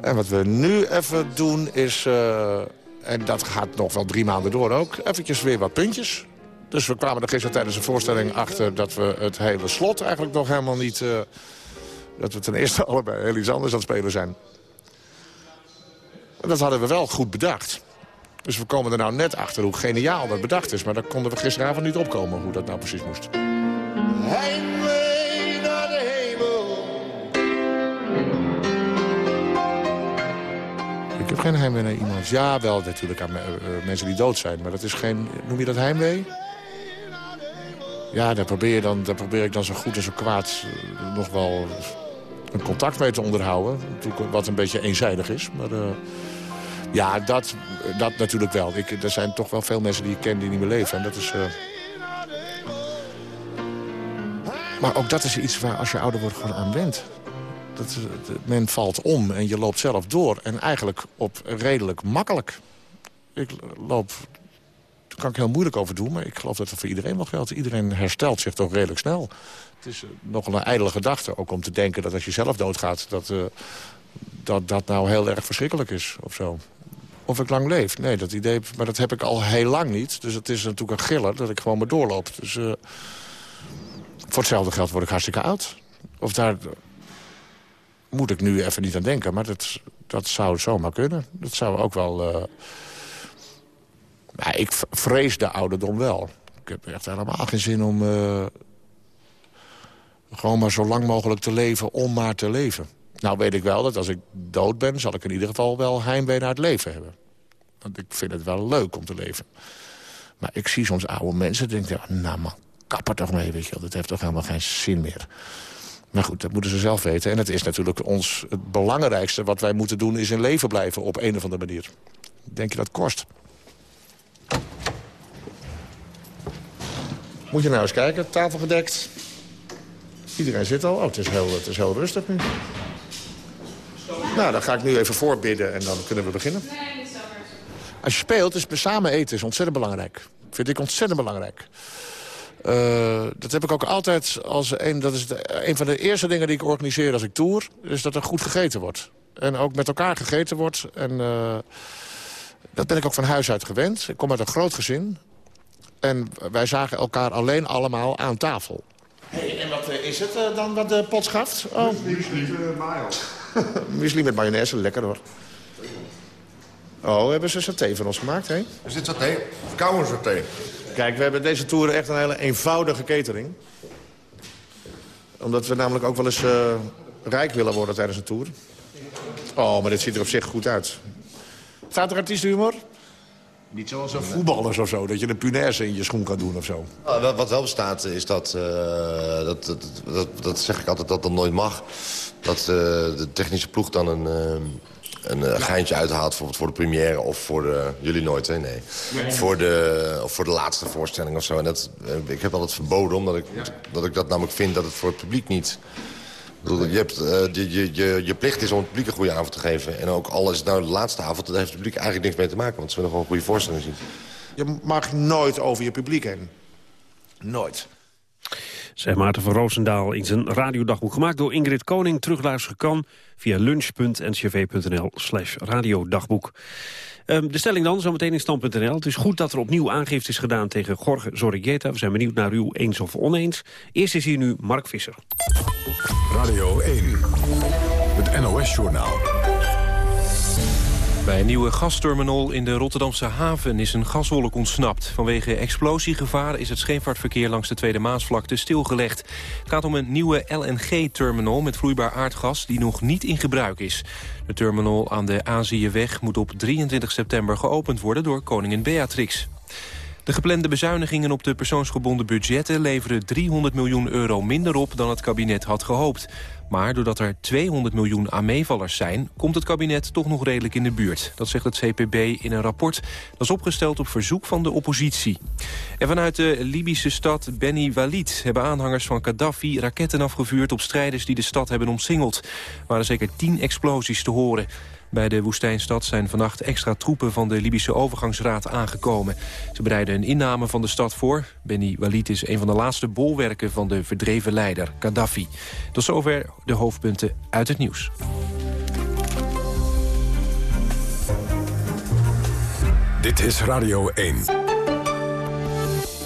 En wat we nu even doen is... Uh, en dat gaat nog wel drie maanden door ook... eventjes weer wat puntjes. Dus we kwamen er gisteren tijdens de voorstelling achter... dat we het hele slot eigenlijk nog helemaal niet... Uh, dat we ten eerste allebei heel iets anders aan het spelen zijn. En dat hadden we wel goed bedacht. Dus we komen er nou net achter hoe geniaal dat bedacht is. Maar daar konden we gisteravond niet opkomen hoe dat nou precies moest. Heimwee naar de hemel. Ik heb geen heimwee naar iemand. Ja, wel natuurlijk aan uh, mensen die dood zijn. Maar dat is geen... Noem je dat heimwee? Ja, daar probeer, je dan, daar probeer ik dan zo goed en zo kwaad uh, nog wel een contact mee te onderhouden. Wat een beetje eenzijdig is. Maar uh, ja, dat, dat natuurlijk wel. Ik, er zijn toch wel veel mensen die ik ken die niet meer leven. En dat is... Uh... Maar ook dat is iets waar als je ouder wordt gewoon aan went. Dat, men valt om en je loopt zelf door. En eigenlijk op redelijk makkelijk. Ik loop... Daar kan ik heel moeilijk over doen, maar ik geloof dat het voor iedereen wel geldt. Iedereen herstelt zich toch redelijk snel. Het is nogal een ijdele gedachte, ook om te denken dat als je zelf doodgaat... dat uh, dat, dat nou heel erg verschrikkelijk is of zo. Of ik lang leef. Nee, dat idee, maar dat heb ik al heel lang niet. Dus het is natuurlijk een giller dat ik gewoon maar doorloop. Dus uh, voor hetzelfde geld word ik hartstikke oud. Of daar moet ik nu even niet aan denken. Maar dat, dat zou zomaar kunnen. Dat zou ook wel... Uh... ik vrees de ouderdom wel. Ik heb echt helemaal geen zin om... gewoon maar zo lang mogelijk te leven om maar te leven. Nou weet ik wel dat als ik dood ben... zal ik in ieder geval wel heimwee naar het leven hebben. Want ik vind het wel leuk om te leven. Maar ik zie soms oude mensen en denk... nou man, kap er toch mee, weet je. Dat heeft toch helemaal geen zin meer. Maar goed, dat moeten ze zelf weten. En het is natuurlijk ons het belangrijkste wat wij moeten doen... is in leven blijven op een of andere manier. Denk je dat kost? Moet je nou eens kijken, tafel gedekt. Iedereen zit al. Oh, het is heel, het is rustig nu. Nou, dan ga ik nu even voorbidden en dan kunnen we beginnen. Als je speelt, is samen eten is ontzettend belangrijk. Vind ik ontzettend belangrijk. Uh, dat heb ik ook altijd als een... Dat is een van de eerste dingen die ik organiseer als ik tour... is dat er goed gegeten wordt. En ook met elkaar gegeten wordt. En uh, dat ben ik ook van huis uit gewend. Ik kom uit een groot gezin. En wij zagen elkaar alleen allemaal aan tafel. Hey, en wat is het uh, dan wat de pot schaft? Oh. Muesli met mayo. Muesli met mayonaise, lekker hoor. Oh, hebben ze saté van ons gemaakt, hè? Is dit saté? Koude saté. Kijk, we hebben deze tour echt een hele eenvoudige catering. Omdat we namelijk ook wel eens uh, rijk willen worden tijdens een tour. Oh, maar dit ziet er op zich goed uit. Gaat er artiestenhumor? Niet zoals een voetballers of zo, dat je een punaise in je schoen kan doen of zo. Nou, wat wel bestaat is dat, uh, dat, dat, dat, dat, zeg ik altijd dat dat nooit mag. Dat uh, de technische ploeg dan een, uh, een geintje uithaalt bijvoorbeeld voor de première of voor de... Jullie nooit, hè? Nee. nee. Voor, de, of voor de laatste voorstelling of zo. En dat, ik heb altijd verboden, omdat ik, ja. dat ik dat namelijk vind dat het voor het publiek niet... Je, hebt, uh, je, je, je, je, plicht is om het publiek een goede avond te geven. En ook al is het nou de laatste avond, daar heeft het publiek eigenlijk niks mee te maken. Want ze willen gewoon een goede voorstelling zien. Je mag nooit over je publiek heen. Nooit. Zeg Maarten van Roosendaal in zijn radiodagboek. Gemaakt door Ingrid Koning. Terugluisteren kan via lunch.ncv.nl slash radiodagboek. Um, de stelling dan, zometeen in stand.nl. Het is goed dat er opnieuw aangifte is gedaan tegen Jorge Zorrigueta. We zijn benieuwd naar u eens of oneens. Eerst is hier nu Mark Visser. Radio 1, het NOS-journaal. Bij een nieuwe gasterminal in de Rotterdamse haven is een gaswolk ontsnapt. Vanwege explosiegevaar is het scheepvaartverkeer langs de Tweede Maasvlakte stilgelegd. Het gaat om een nieuwe LNG-terminal met vloeibaar aardgas die nog niet in gebruik is. De terminal aan de Aziëweg moet op 23 september geopend worden door koningin Beatrix. De geplande bezuinigingen op de persoonsgebonden budgetten leveren 300 miljoen euro minder op dan het kabinet had gehoopt. Maar doordat er 200 miljoen aan meevallers zijn... komt het kabinet toch nog redelijk in de buurt. Dat zegt het CPB in een rapport. Dat is opgesteld op verzoek van de oppositie. En vanuit de Libische stad Beni Walid... hebben aanhangers van Gaddafi raketten afgevuurd... op strijders die de stad hebben omsingeld. Er waren zeker tien explosies te horen. Bij de woestijnstad zijn vannacht extra troepen van de Libische overgangsraad aangekomen. Ze bereiden een inname van de stad voor. Beni Walid is een van de laatste bolwerken van de verdreven leider Gaddafi. Tot zover de hoofdpunten uit het nieuws. Dit is Radio 1.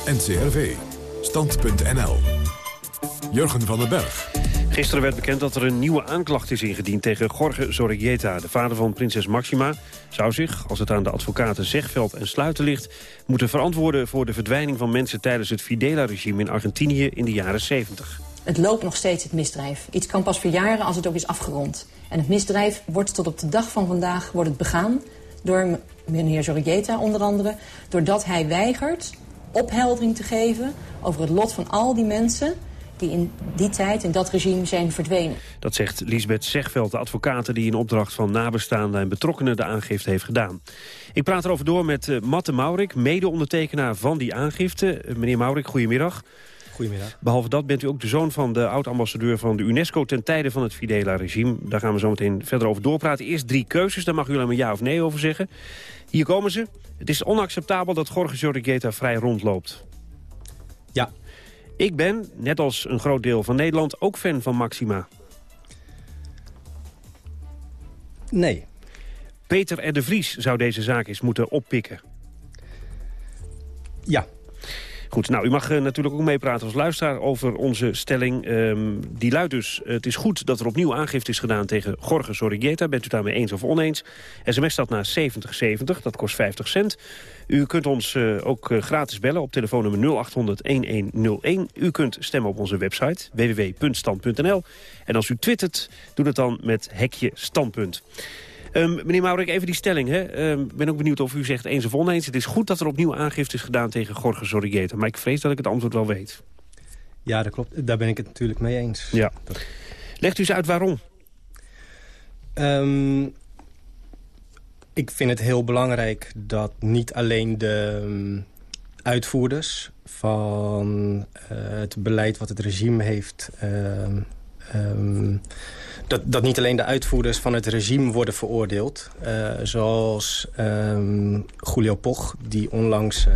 NCRV. Stand.nl. Jurgen van den Berg. Gisteren werd bekend dat er een nieuwe aanklacht is ingediend tegen Jorge Zorreguieta. De vader van prinses Maxima zou zich, als het aan de advocaten Zegveld en Sluiten ligt... moeten verantwoorden voor de verdwijning van mensen tijdens het Fidela-regime in Argentinië in de jaren 70. Het loopt nog steeds het misdrijf. Iets kan pas verjaren als het ook is afgerond. En het misdrijf wordt tot op de dag van vandaag wordt het begaan door meneer Zorreguieta onder andere... doordat hij weigert opheldering te geven over het lot van al die mensen die in die tijd, in dat regime, zijn verdwenen. Dat zegt Lisbeth Zegveld, de advocate die in opdracht van nabestaanden en betrokkenen de aangifte heeft gedaan. Ik praat erover door met uh, Matte Maurik, mede-ondertekenaar van die aangifte. Uh, meneer Maurik, goedemiddag. Goedemiddag. Behalve dat bent u ook de zoon van de oud-ambassadeur van de UNESCO... ten tijde van het Fidela-regime. Daar gaan we zo meteen verder over doorpraten. Eerst drie keuzes, daar mag u alleen ja of nee over zeggen. Hier komen ze. Het is onacceptabel dat Jorge Jorge vrij rondloopt. Ja. Ik ben, net als een groot deel van Nederland, ook fan van Maxima. Nee. Peter R. de Vries zou deze zaak eens moeten oppikken. Ja. Goed, nou, u mag uh, natuurlijk ook meepraten als luisteraar over onze stelling. Um, die luidt dus, het is goed dat er opnieuw aangifte is gedaan tegen Jorge Sorrigueta. Bent u daarmee eens of oneens? SMS staat naar 7070, dat kost 50 cent. U kunt ons uh, ook uh, gratis bellen op telefoonnummer 0800-1101. U kunt stemmen op onze website www.stand.nl. En als u twittert, doe het dan met hekje standpunt. Um, meneer Maurik, even die stelling. Ik um, ben ook benieuwd of u zegt eens of oneens. Het is goed dat er opnieuw aangifte is gedaan tegen Jorge Sorrigueta. Maar ik vrees dat ik het antwoord wel weet. Ja, dat klopt. Daar ben ik het natuurlijk mee eens. Ja. Dat... Legt u eens uit waarom. Um, ik vind het heel belangrijk dat niet alleen de uitvoerders van uh, het beleid wat het regime heeft... Uh, dat, dat niet alleen de uitvoerders van het regime worden veroordeeld. Uh, zoals um, Julio Poch, die onlangs uh,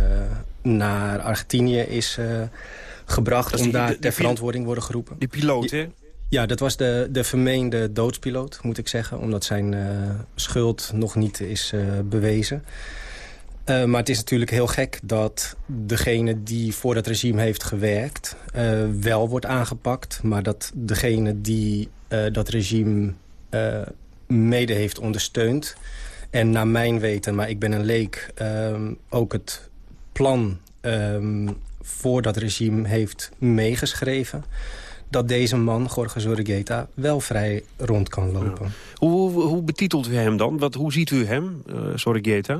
naar Argentinië is uh, gebracht... om die, daar ter verantwoording worden geroepen. Die piloot, hè? Ja, dat was de, de vermeende doodspiloot, moet ik zeggen. Omdat zijn schuld nog niet is bewezen. Uh, maar het is natuurlijk heel gek dat degene die voor dat regime heeft gewerkt... Uh, wel wordt aangepakt, maar dat degene die uh, dat regime mede heeft ondersteund... en naar mijn weten, maar ik ben een leek, ehm, ook het plan um, voor dat regime heeft meegeschreven dat deze man, Jorge Zorrigueta, wel vrij rond kan lopen. Ja. Hoe, hoe, hoe, betitelt u hem dan? Wat, hoe ziet u hem, uh, Zorrigueta?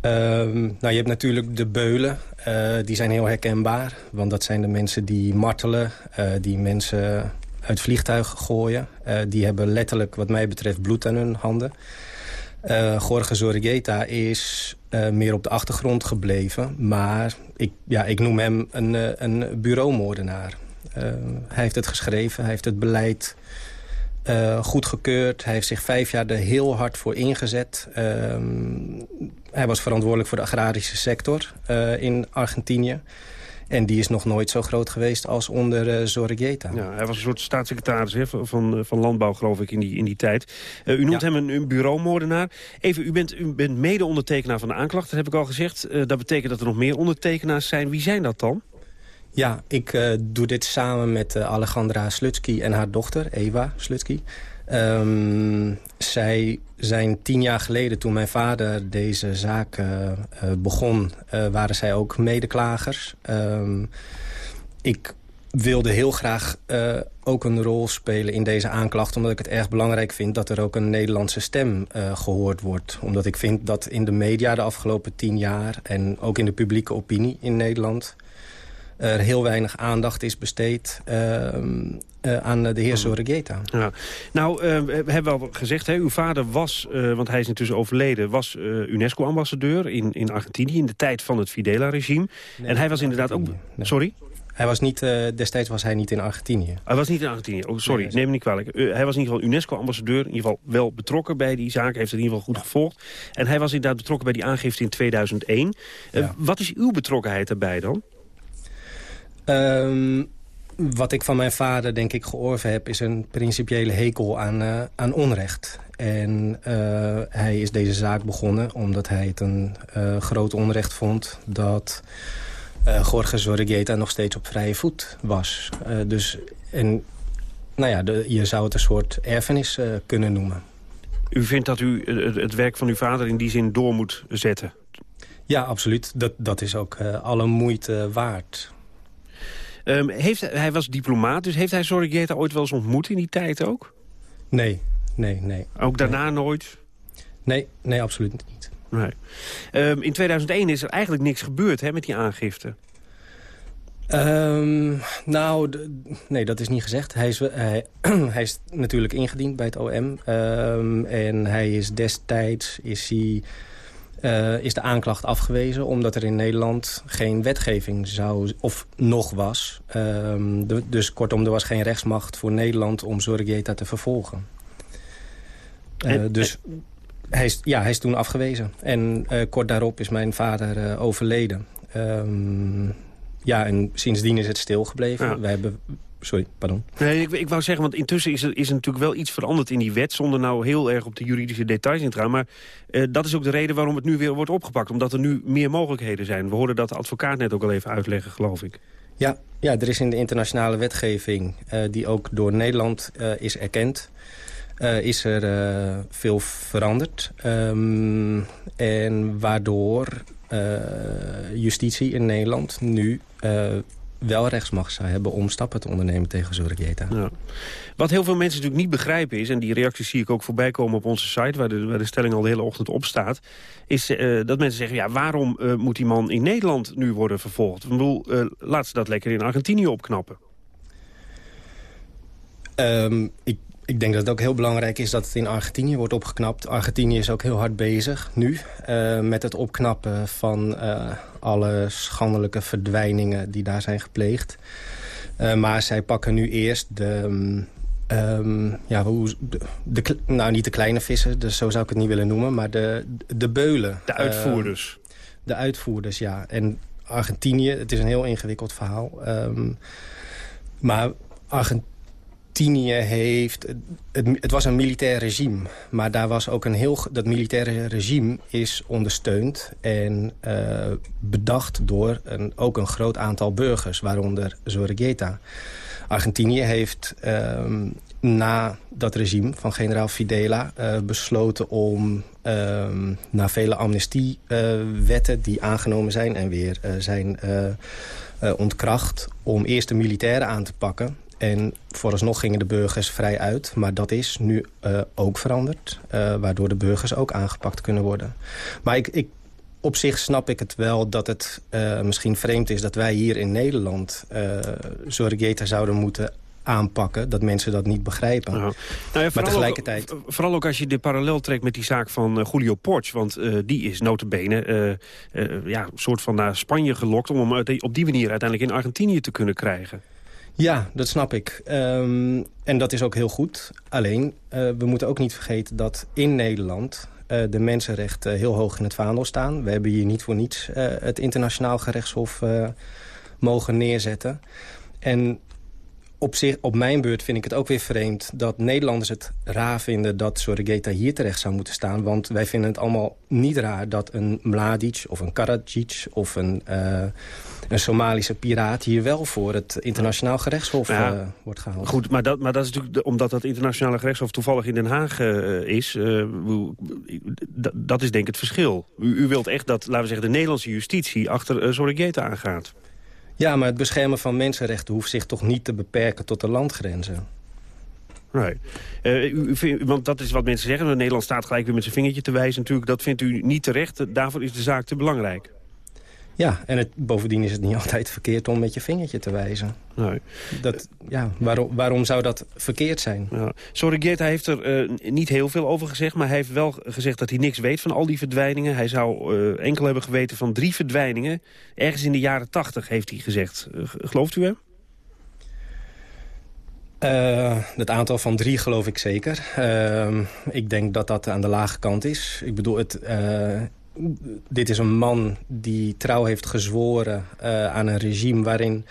Um, nou, je hebt natuurlijk de beulen. Uh, die zijn heel herkenbaar. Want dat zijn de mensen die martelen. Uh, die mensen uit vliegtuigen gooien. Uh, die hebben letterlijk, wat mij betreft, bloed aan hun handen. Jorge Zorrigueta is meer op de achtergrond gebleven. Maar ik, ja, ik noem hem een, een bureaumoordenaar. hij heeft het geschreven. Hij heeft het beleid uh, goedgekeurd. Hij heeft zich vijf jaar er heel hard voor ingezet. Ehm, hij was verantwoordelijk voor de agrarische sector uh, in Argentinië. En die is nog nooit zo groot geweest als onder uh. Ja, hij was een soort staatssecretaris hè, van, van landbouw, geloof ik, in die, in die tijd. Uh, u noemt hem een, een bureaumoordenaar. Even, u bent, u bent mede-ondertekenaar van de aanklacht, dat heb ik al gezegd. Uh, dat betekent dat er nog meer ondertekenaars zijn. Wie zijn dat dan? Ja, ik doe dit samen met Alejandra Slutsky en haar dochter, Eva Slutsky. Um, zij zijn tien jaar geleden, toen mijn vader deze zaak uh, begon... waren zij ook medeklagers. Um, ik wilde heel graag ook een rol spelen in deze aanklacht... omdat ik het erg belangrijk vind dat er ook een Nederlandse stem gehoord wordt. Omdat ik vind dat in de media de afgelopen tien jaar... en ook in de publieke opinie in Nederland er heel weinig aandacht is besteed uh, uh, aan de heer Zorregieta. Ja. Nou, uh, we hebben al gezegd, hè, uw vader was, want hij is intussen overleden... was UNESCO-ambassadeur in, in Argentinië in de tijd van het Fidela-regime. Nee, en hij was inderdaad ook... Nee. Sorry? Hij was niet, destijds was hij niet in Argentinië. Hij was niet in Argentinië. Oh, sorry, nee, neem me niet kwalijk. hij was in ieder geval UNESCO-ambassadeur. In ieder geval wel betrokken bij die zaak. Heeft het in ieder geval goed gevolgd. En hij was inderdaad betrokken bij die aangifte in 2001. Ja. wat is uw betrokkenheid daarbij dan? Um, wat ik van mijn vader denk ik georven heb... is een principiële hekel aan, uh, aan onrecht. En uh, hij is deze zaak begonnen omdat hij het een uh, groot onrecht vond... dat Jorge Zorregieta nog steeds op vrije voet was. dus, en, nou ja, de, je zou het een soort erfenis kunnen noemen. U vindt dat u het werk van uw vader in die zin door moet zetten? Ja, absoluut. Dat, dat is ook alle moeite waard. Um, heeft, hij was diplomaat, dus heeft hij Zorregieta ooit wel eens ontmoet in die tijd ook? Nee, nee, nee. Ook daarna nee. nooit? Nee, nee, absoluut niet. Nee. Um, in 2001 is er eigenlijk niks gebeurd hè, met die aangifte. Um, nou, nee, dat is niet gezegd. Hij is, hij, hij is natuurlijk ingediend bij het OM. en hij is destijds is hij uh, is de aanklacht afgewezen... omdat er in Nederland geen wetgeving zou, of nog was. Um, de, dus kortom, er was geen rechtsmacht voor Nederland om Zorregieta te vervolgen. Uh, en, dus en... Hij, is, ja, hij is toen afgewezen. En uh, kort daarop is mijn vader overleden. Um, ja, en sindsdien is het stilgebleven. Ja. Wij hebben Sorry, pardon. Nee, ik, ik wou zeggen, want intussen is er, is er natuurlijk wel iets veranderd in die wet... zonder nou heel erg op de juridische details in te gaan. Maar uh, dat is ook de reden waarom het nu weer wordt opgepakt. Omdat er nu meer mogelijkheden zijn. We hoorden dat de advocaat net ook al even uitleggen, geloof ik. Ja, ja er is in de internationale wetgeving... Uh, die ook door Nederland uh, is erkend... is er veel veranderd. Um, en waardoor justitie in Nederland nu wel rechtsmacht zou hebben om stappen te ondernemen tegen Zorregieta. Ja. Wat heel veel mensen natuurlijk niet begrijpen is... en die reacties zie ik ook voorbij komen op onze site... waar de, waar de stelling al de hele ochtend op staat... is uh, dat mensen zeggen, ja, waarom uh, moet die man in Nederland nu worden vervolgd? Ik bedoel, uh, laat ze dat lekker in Argentinië opknappen. Um, ik ik denk dat het ook heel belangrijk is dat het in Argentinië wordt opgeknapt. Argentinië is ook heel hard bezig nu uh, met het opknappen van uh, alle schandelijke verdwijningen die daar zijn gepleegd. Uh, maar zij pakken nu eerst de, um, ja, hoe, de, de, nou niet de kleine vissen, dus zo zou ik het niet willen noemen, maar de, de beulen. De uitvoerders. de uitvoerders, ja. En Argentinië, het is een heel ingewikkeld verhaal. Um, maar Argentinië Argentinië heeft... Het, het, was een militair regime, maar daar was ook een heel... Dat militaire regime is ondersteund en bedacht door een, ook een groot aantal burgers, waaronder Zorregieta. Argentinië heeft na dat regime van generaal Fidela uh, besloten om na vele amnestiewetten die aangenomen zijn en weer zijn ontkracht... om eerst de militairen aan te pakken en vooralsnog gingen de burgers vrij uit. Maar dat is nu uh, ook veranderd. Uh, waardoor de burgers ook aangepakt kunnen worden. Maar ik, ik, op zich snap ik het wel dat het uh, misschien vreemd is... dat wij hier in Nederland Zorregieta zouden moeten aanpakken. Dat mensen dat niet begrijpen. Nou, nou ja, maar tegelijkertijd... Ook, vooral ook als je de parallel trekt met die zaak van uh, Julio Porch. Want uh, die is notabene uh, ja, een soort van naar Spanje gelokt... om hem op die manier uiteindelijk in Argentinië te kunnen krijgen. Ja, dat snap ik. Um, en dat is ook heel goed. Alleen, uh, we moeten ook niet vergeten dat in Nederland... Uh, de mensenrechten heel hoog in het vaandel staan. We hebben hier niet voor niets uh, het internationaal gerechtshof mogen neerzetten. En op, zich, op mijn beurt vind ik het ook weer vreemd dat Nederlanders het raar vinden dat Sorregeta hier terecht zou moeten staan. Want wij vinden het allemaal niet raar dat een Mladic of een Karadzic of een, een Somalische piraat hier wel voor het internationaal gerechtshof ja, uh, wordt gehaald. Goed, maar dat, maar dat is natuurlijk de, omdat dat internationale gerechtshof toevallig in Den Haag uh, is. dat is denk ik het verschil. U, u, wilt echt dat, laten we zeggen, de Nederlandse justitie achter uh, aangaat. Ja, maar het beschermen van mensenrechten hoeft zich toch niet te beperken tot de landgrenzen. Right. Uh, u, u, want dat is wat mensen zeggen. Nederland staat gelijk weer met zijn vingertje te wijzen. Natuurlijk, dat vindt u niet terecht. Daarvoor is de zaak te belangrijk. Ja, en het, bovendien is het niet altijd verkeerd om met je vingertje te wijzen. Nee. Dat, ja, waarom, waarom zou dat verkeerd zijn? Ja. Sorry, Geert, hij heeft er uh, niet heel veel over gezegd... maar hij heeft wel gezegd dat hij niks weet van al die verdwijningen. Hij zou uh, enkel hebben geweten van drie verdwijningen. Ergens in de jaren tachtig, heeft hij gezegd. Uh, gelooft u hem? Uh, het aantal van drie geloof ik zeker. Uh, ik denk dat dat aan de lage kant is. Ik bedoel, het, uh, dit is een man die trouw heeft gezworen uh, aan een regime waarin...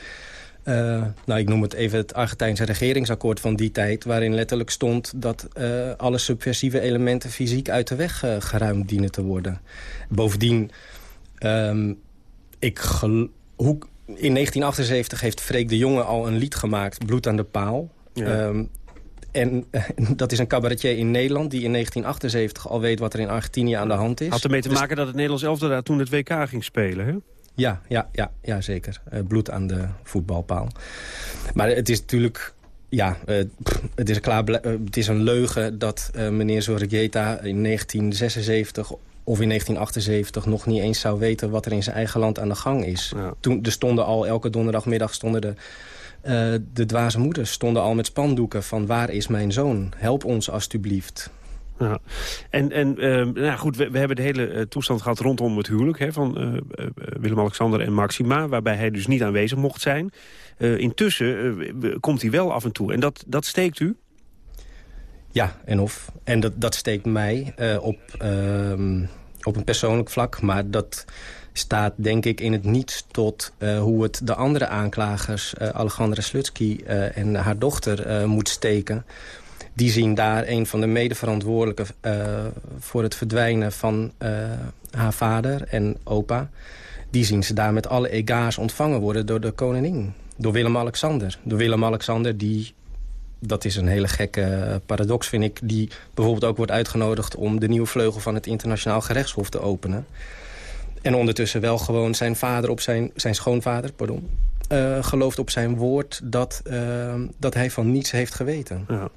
Uh, nou, ik noem het even het Argentijnse regeringsakkoord van die tijd... waarin letterlijk stond dat uh, alle subversieve elementen fysiek uit de weg geruimd dienen te worden. Bovendien, um, ik hoe, in 1978 heeft Freek de Jonge al een lied gemaakt, Bloed aan de paal... Ja. Um, en uh, dat is een cabaretier in Nederland die in 1978 al weet wat er in Argentinië aan de hand is. Had ermee te dus... maken dat het Nederlands elftal daar toen het WK ging spelen, hè? Ja, ja, ja, ja zeker. Uh, bloed aan de voetbalpaal. Maar het is natuurlijk... Ja, uh, pff, het, is een klaar, het is een leugen dat meneer Zorregieta in 1976 of in 1978 nog niet eens zou weten wat er in zijn eigen land aan de gang is. Ja. Toen, er stonden al elke donderdagmiddag stonden de uh, de dwaze moeders stonden al met spandoeken van waar is mijn zoon? Help ons alstublieft. Ja. En, en uh, nou goed, we, we, hebben de hele uh, toestand gehad rondom het huwelijk hè, van uh, Willem-Alexander en Maxima... waarbij hij dus niet aanwezig mocht zijn. intussen komt hij wel af en toe en dat, dat steekt u? Ja, en of. En dat, dat steekt mij op, ehm, op een persoonlijk vlak, maar dat staat denk ik in het niets tot uh, hoe het de andere aanklagers... Uh, Alejandra Slutsky uh, en haar dochter moet steken. Die zien daar een van de medeverantwoordelijken voor het verdwijnen van haar vader en opa. Die zien ze daar met alle ega's ontvangen worden door de koningin. Door Willem-Alexander. Door Willem-Alexander die dat is een hele gekke paradox, vind ik... die bijvoorbeeld ook wordt uitgenodigd om de nieuwe vleugel van het internationaal gerechtshof te openen. En ondertussen wel gewoon zijn vader op zijn, zijn schoonvader, pardon, uh, gelooft op zijn woord dat, uh, dat hij van niets heeft geweten. Ja.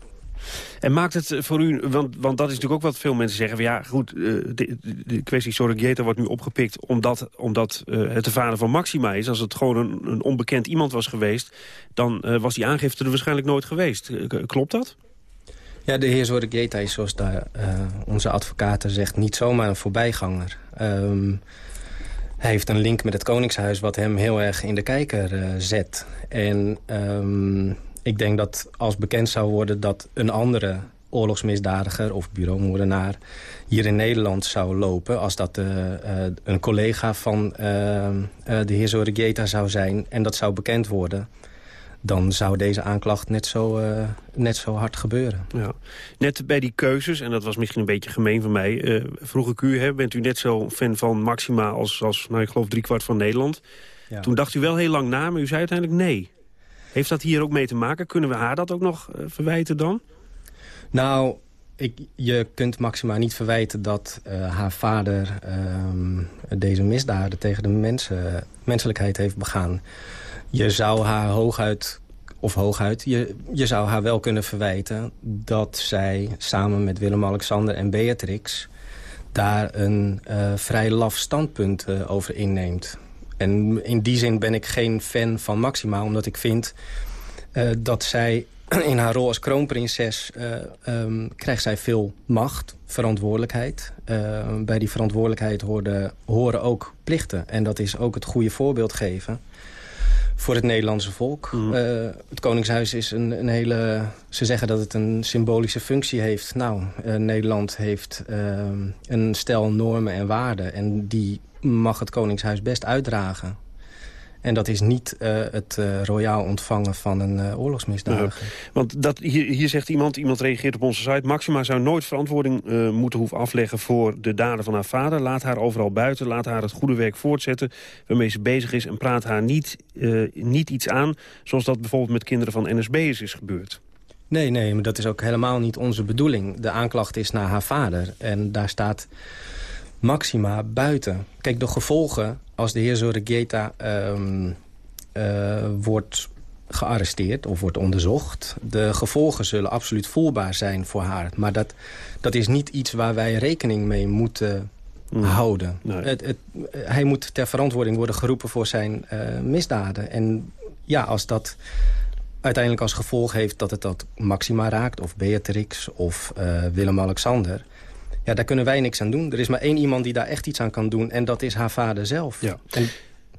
En maakt het voor u, want, want dat is natuurlijk ook wat veel mensen zeggen... Van, ja, goed, uh, de, de kwestie Sorregeta wordt nu opgepikt... omdat, omdat het de vader van Maxima is. Als het gewoon een, een onbekend iemand was geweest... dan was die aangifte er waarschijnlijk nooit geweest. klopt dat? Ja, de heer Sorregeta is, zoals de, onze advocaten zegt... niet zomaar een voorbijganger. Um, hij heeft een link met het Koningshuis wat hem heel erg in de kijker uh, zet. En um, ik denk dat als bekend zou worden dat een andere oorlogsmisdadiger of bureaumoordenaar hier in Nederland zou lopen... als dat uh, een collega van de heer Zorregieta zou zijn en dat zou bekend worden dan zou deze aanklacht net zo, uh, net zo hard gebeuren. Ja. Net bij die keuzes, en dat was misschien een beetje gemeen van mij... Uh, vroeg ik u, hè, bent u net zo fan van Maxima als, als nou, ik geloof driekwart van Nederland? Ja. Toen dacht u wel heel lang na, maar u zei uiteindelijk nee. Heeft dat hier ook mee te maken? Kunnen we haar dat ook nog uh, verwijten dan? Nou, ik, je kunt Maxima niet verwijten dat uh, haar vader uh, deze misdaden tegen de mensen, menselijkheid heeft begaan. Je zou haar hooguit, of hooguit, je, je zou haar wel kunnen verwijten... dat zij samen met Willem-Alexander en Beatrix... daar een uh, vrij laf standpunt uh, over inneemt. En in die zin ben ik geen fan van Maxima... omdat ik vind uh, dat zij in haar rol als kroonprinses... Um, krijgt zij veel macht, verantwoordelijkheid. bij die verantwoordelijkheid hoorde, horen ook plichten. En dat is ook het goede voorbeeld geven voor het Nederlandse volk. Mhm. Eh, het Koningshuis is een, een hele... Ze zeggen dat het een symbolische functie heeft. Nou, eh, Nederland heeft eh, een stel normen en waarden. En die mag het Koningshuis best uitdragen. En dat is niet eh, het eh, royaal ontvangen van een eh, oorlogsmisdadiger. Want dat, hier, hier zegt iemand, iemand reageert op onze site... Maxima zou nooit verantwoording moeten hoeven afleggen... voor de daden van haar vader. Laat haar overal buiten, laat haar het goede werk voortzetten... waarmee ze bezig is en praat haar niet, niet iets aan... zoals dat bijvoorbeeld met kinderen van NSB'ers is gebeurd. Nee, nee, maar dat is ook helemaal niet onze bedoeling. De aanklacht is naar haar vader. En daar staat Maxima buiten. Kijk, de gevolgen als de heer Zorregieta ehm, eh, wordt gearresteerd of wordt onderzocht... de gevolgen zullen absoluut voelbaar zijn voor haar. Maar dat, dat is niet iets waar wij rekening mee moeten houden. Het, het, hij moet ter verantwoording worden geroepen voor zijn eh, misdaden. En ja, als dat uiteindelijk als gevolg heeft dat het dat Maxima raakt... of Beatrix of eh, Willem-Alexander... Ja, daar kunnen wij niks aan doen. Er is maar één iemand die daar echt iets aan kan doen. En dat is haar vader zelf. Ja. En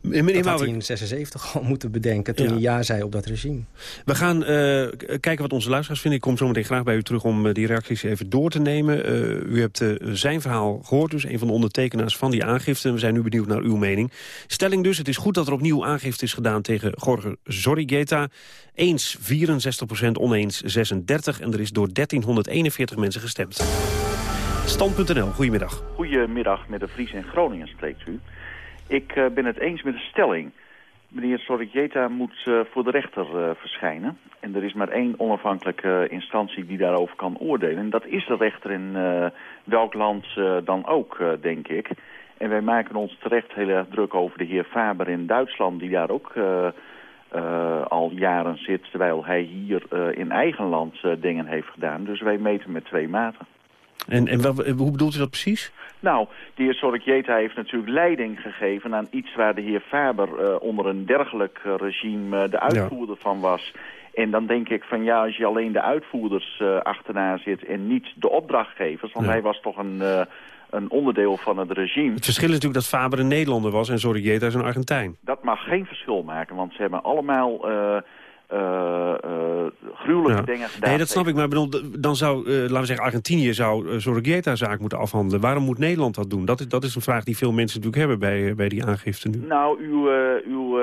meneer dat had hij in 76 al moeten bedenken toen Ja. hij ja zei op dat regime. We gaan eh, kijken wat onze luisteraars vinden. Ik kom zo meteen graag bij u terug om eh, die reacties even door te nemen. Eh, u hebt zijn verhaal gehoord, dus een van de ondertekenaars van die aangifte. We zijn nu benieuwd naar uw mening. Stelling dus, het is goed dat er opnieuw aangifte is gedaan tegen Jorge Zorrigueta. Eens 64% oneens 36 en er is door 1341 mensen gestemd. Stand.nl, goedemiddag. Goedemiddag, met de Vries in Groningen spreekt u. Ik eh, ben het eens met de stelling. Meneer Sorrigieta moet eh, voor de rechter eh, verschijnen. En er is maar één onafhankelijke instantie die daarover kan oordelen. En dat is de rechter in welk land dan ook, denk ik. En wij maken ons terecht heel erg druk over de heer Faber in Duitsland... die daar ook al jaren zit, terwijl hij hier in eigen land dingen heeft gedaan. Dus wij meten met twee maten. En, en wel- hoe bedoelt u dat precies? Nou, de heer Sorricjeta heeft natuurlijk leiding gegeven aan iets waar de heer Faber eh, onder een dergelijk eh, regime eh, de uitvoerder van was. En dan denk ik van ja, als je alleen de uitvoerders eh, achterna zit en niet de opdrachtgevers, want Ja. hij was toch een, eh, een onderdeel van het regime. Het verschil is natuurlijk dat Faber een Nederlander was en Zorrigueta is een Argentijn. Dat mag geen verschil maken, want ze hebben allemaal eh, eh, gruwelijke Ja. dingen gedaan. Nee, dat snap ik. Maar bedoel, dan zou, eh, laten we zeggen, Argentinië zou uh, Zorrigueta-zaak moeten afhandelen. Waarom moet Nederland dat doen? Dat is, dat is een vraag die veel mensen natuurlijk hebben bij, bij die aangifte nu. Nou, uw, uw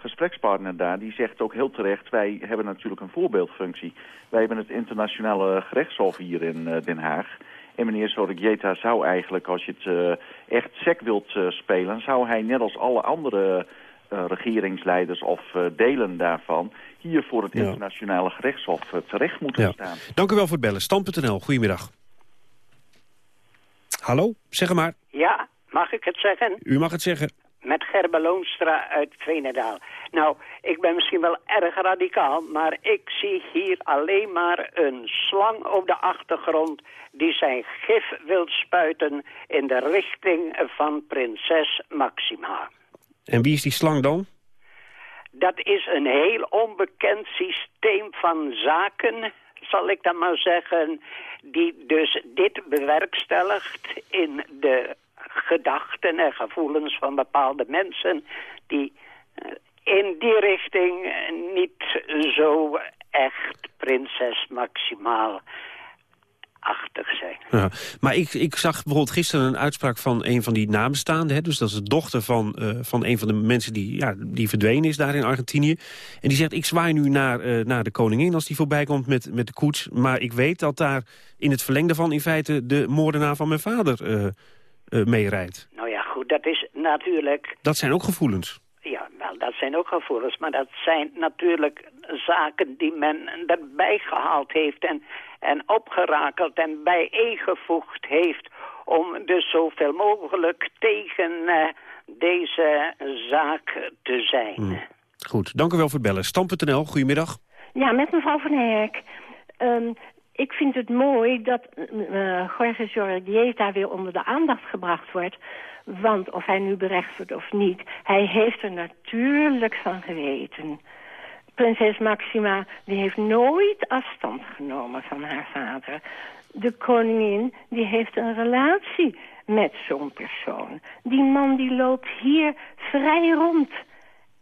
gesprekspartner daar, die zegt ook heel terecht... wij hebben natuurlijk een voorbeeldfunctie. Wij hebben het internationale gerechtshof hier in Den Haag. En meneer Sorrigieta zou eigenlijk, als je het echt sec wilt spelen... zou hij net als alle andere regeringsleiders of eh, delen daarvan... hier voor het Ja. internationale gerechtshof eh, terecht moeten Ja. staan. Dank u wel voor het bellen. Stand.nl, goedemiddag. Hallo, zeg maar. Ja, mag ik het zeggen? U mag het zeggen. Met Gerbe Loonstra uit Veenendaal. Nou, ik ben misschien wel erg radicaal, maar ik zie hier alleen maar een slang op de achtergrond die zijn gif wil spuiten in de richting van prinses Maxima. En wie is die slang dan? Dat is een heel onbekend systeem van zaken, zal ik dan maar zeggen, die dus dit bewerkstelligt in de gedachten en gevoelens van bepaalde mensen die eh, in die richting niet zo echt prinses Maximaal achtig zijn. Ja, maar ik, ik zag bijvoorbeeld gisteren een uitspraak van een van die nabestaanden. Hè, dus dat is de dochter van, eh, van een van de mensen die, ja, die verdwenen is daar in Argentinië. En die zegt, ik zwaai nu naar, eh, naar de koningin als die voorbij komt met, met de koets. Maar ik weet dat daar in het verlengde van in feite de moordenaar van mijn vader eh eh, meerijdt. Nou ja, goed, dat is natuurlijk... Dat zijn ook gevoelens. Ja, wel, dat zijn ook gevoelens, maar dat zijn natuurlijk zaken die men erbij gehaald heeft en, en opgerakeld en bijeengevoegd heeft om dus zoveel mogelijk tegen eh, deze zaak te zijn. Hm. Goed, dank u wel voor het bellen. Stam.nl, goedemiddag. Ja, met mevrouw Van Herk. Ehm, ik vind het mooi dat uh, Jorge Zorregieta weer onder de aandacht gebracht wordt. Want of hij nu berecht wordt of niet, hij heeft er natuurlijk van geweten. Prinses Maxima die heeft nooit afstand genomen van haar vader. De koningin die heeft een relatie met zo'n persoon. Die man die loopt hier vrij rond.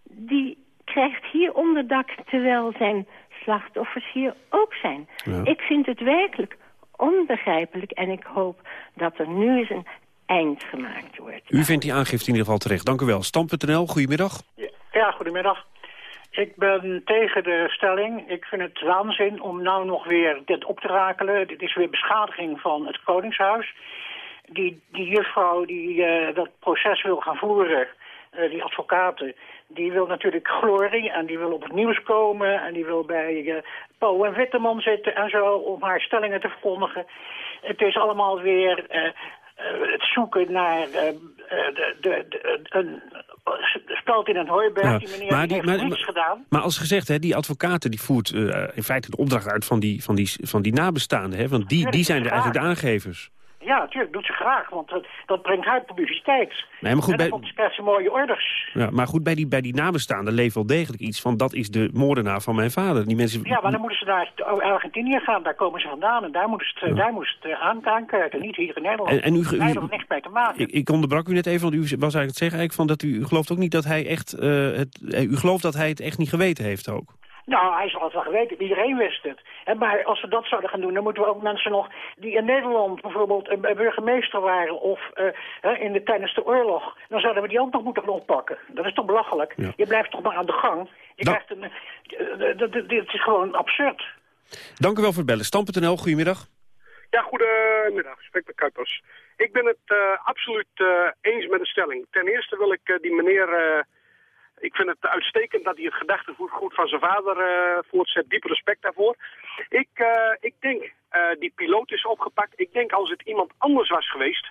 Die krijgt hier onderdak terwijl zijn slachtoffers hier ook zijn. Ja. Ik vind het werkelijk onbegrijpelijk en ik hoop dat er nu eens een eind gemaakt wordt. U vindt die aangifte in ieder geval terecht. Dank u wel. Stam.nl, goedemiddag. Ja, goedemiddag. Ik ben tegen de stelling. Ik vind het waanzin om nou nog weer dit op te rakelen. Dit is weer beschadiging van het Koningshuis. Die, die juffrouw die eh, dat proces wil gaan voeren, eh, die advocaten, die wil natuurlijk glorie en die wil op het nieuws komen en die wil bij uh, Pauw en Witteman zitten en zo om haar stellingen te verkondigen. Het is allemaal weer het zoeken naar de, de, de, een speld in een hooiberg. Ja, Die meneer maar die heeft maar- niets gedaan. Maar als gezegd, hè, die advocaten die voert eh, in feite de opdracht uit van die, van die, van die nabestaanden. Hè, want die, die zijn er eigenlijk de aangevers. Ja, natuurlijk, doet ze graag, want dat, dat brengt haar publiciteit. Nee, maar goed, en bij- dan krijgt ze mooie orders. Ja, maar goed, bij die, bij die nabestaanden leeft wel degelijk iets van... dat is de moordenaar van mijn vader. Die mensen... Ja, maar dan moeten ze naar Argentinië gaan, daar komen ze vandaan. En daar moeten ze het, daar het niet hier in Nederland. En- en u- u- Daar er niks mee te maken. Ik, ik onderbrak u net even, want u was eigenlijk het zeggen eigenlijk van dat u, u gelooft ook niet dat hij echt... eh, het, eh, u gelooft dat hij het echt niet geweten heeft ook. Nou, hij zal het wel geweten. Iedereen wist het. En maar als we dat zouden gaan doen, dan moeten we ook mensen nog... die in Nederland bijvoorbeeld een burgemeester waren... of eh, hè, in de, tijdens de oorlog... dan zouden we die ook nog moeten gaan oppakken. Dat is toch belachelijk? Je blijft toch maar aan de gang. Je krijgt een... eh, eh, dit- is gewoon absurd. Dank u wel voor het bellen. Stam.nl, goedemiddag. Ja, goedemiddag. Spreek met Kuipers. Ik ben het eh, absoluut eh, eens met de stelling. Ten eerste wil ik eh, die meneer... ik vind het uitstekend dat hij het gedachtegoed goed van zijn vader eh, voortzet. Diep respect daarvoor. Ik, eh, ik denk, eh, die piloot is opgepakt. Ik denk als het iemand anders was geweest...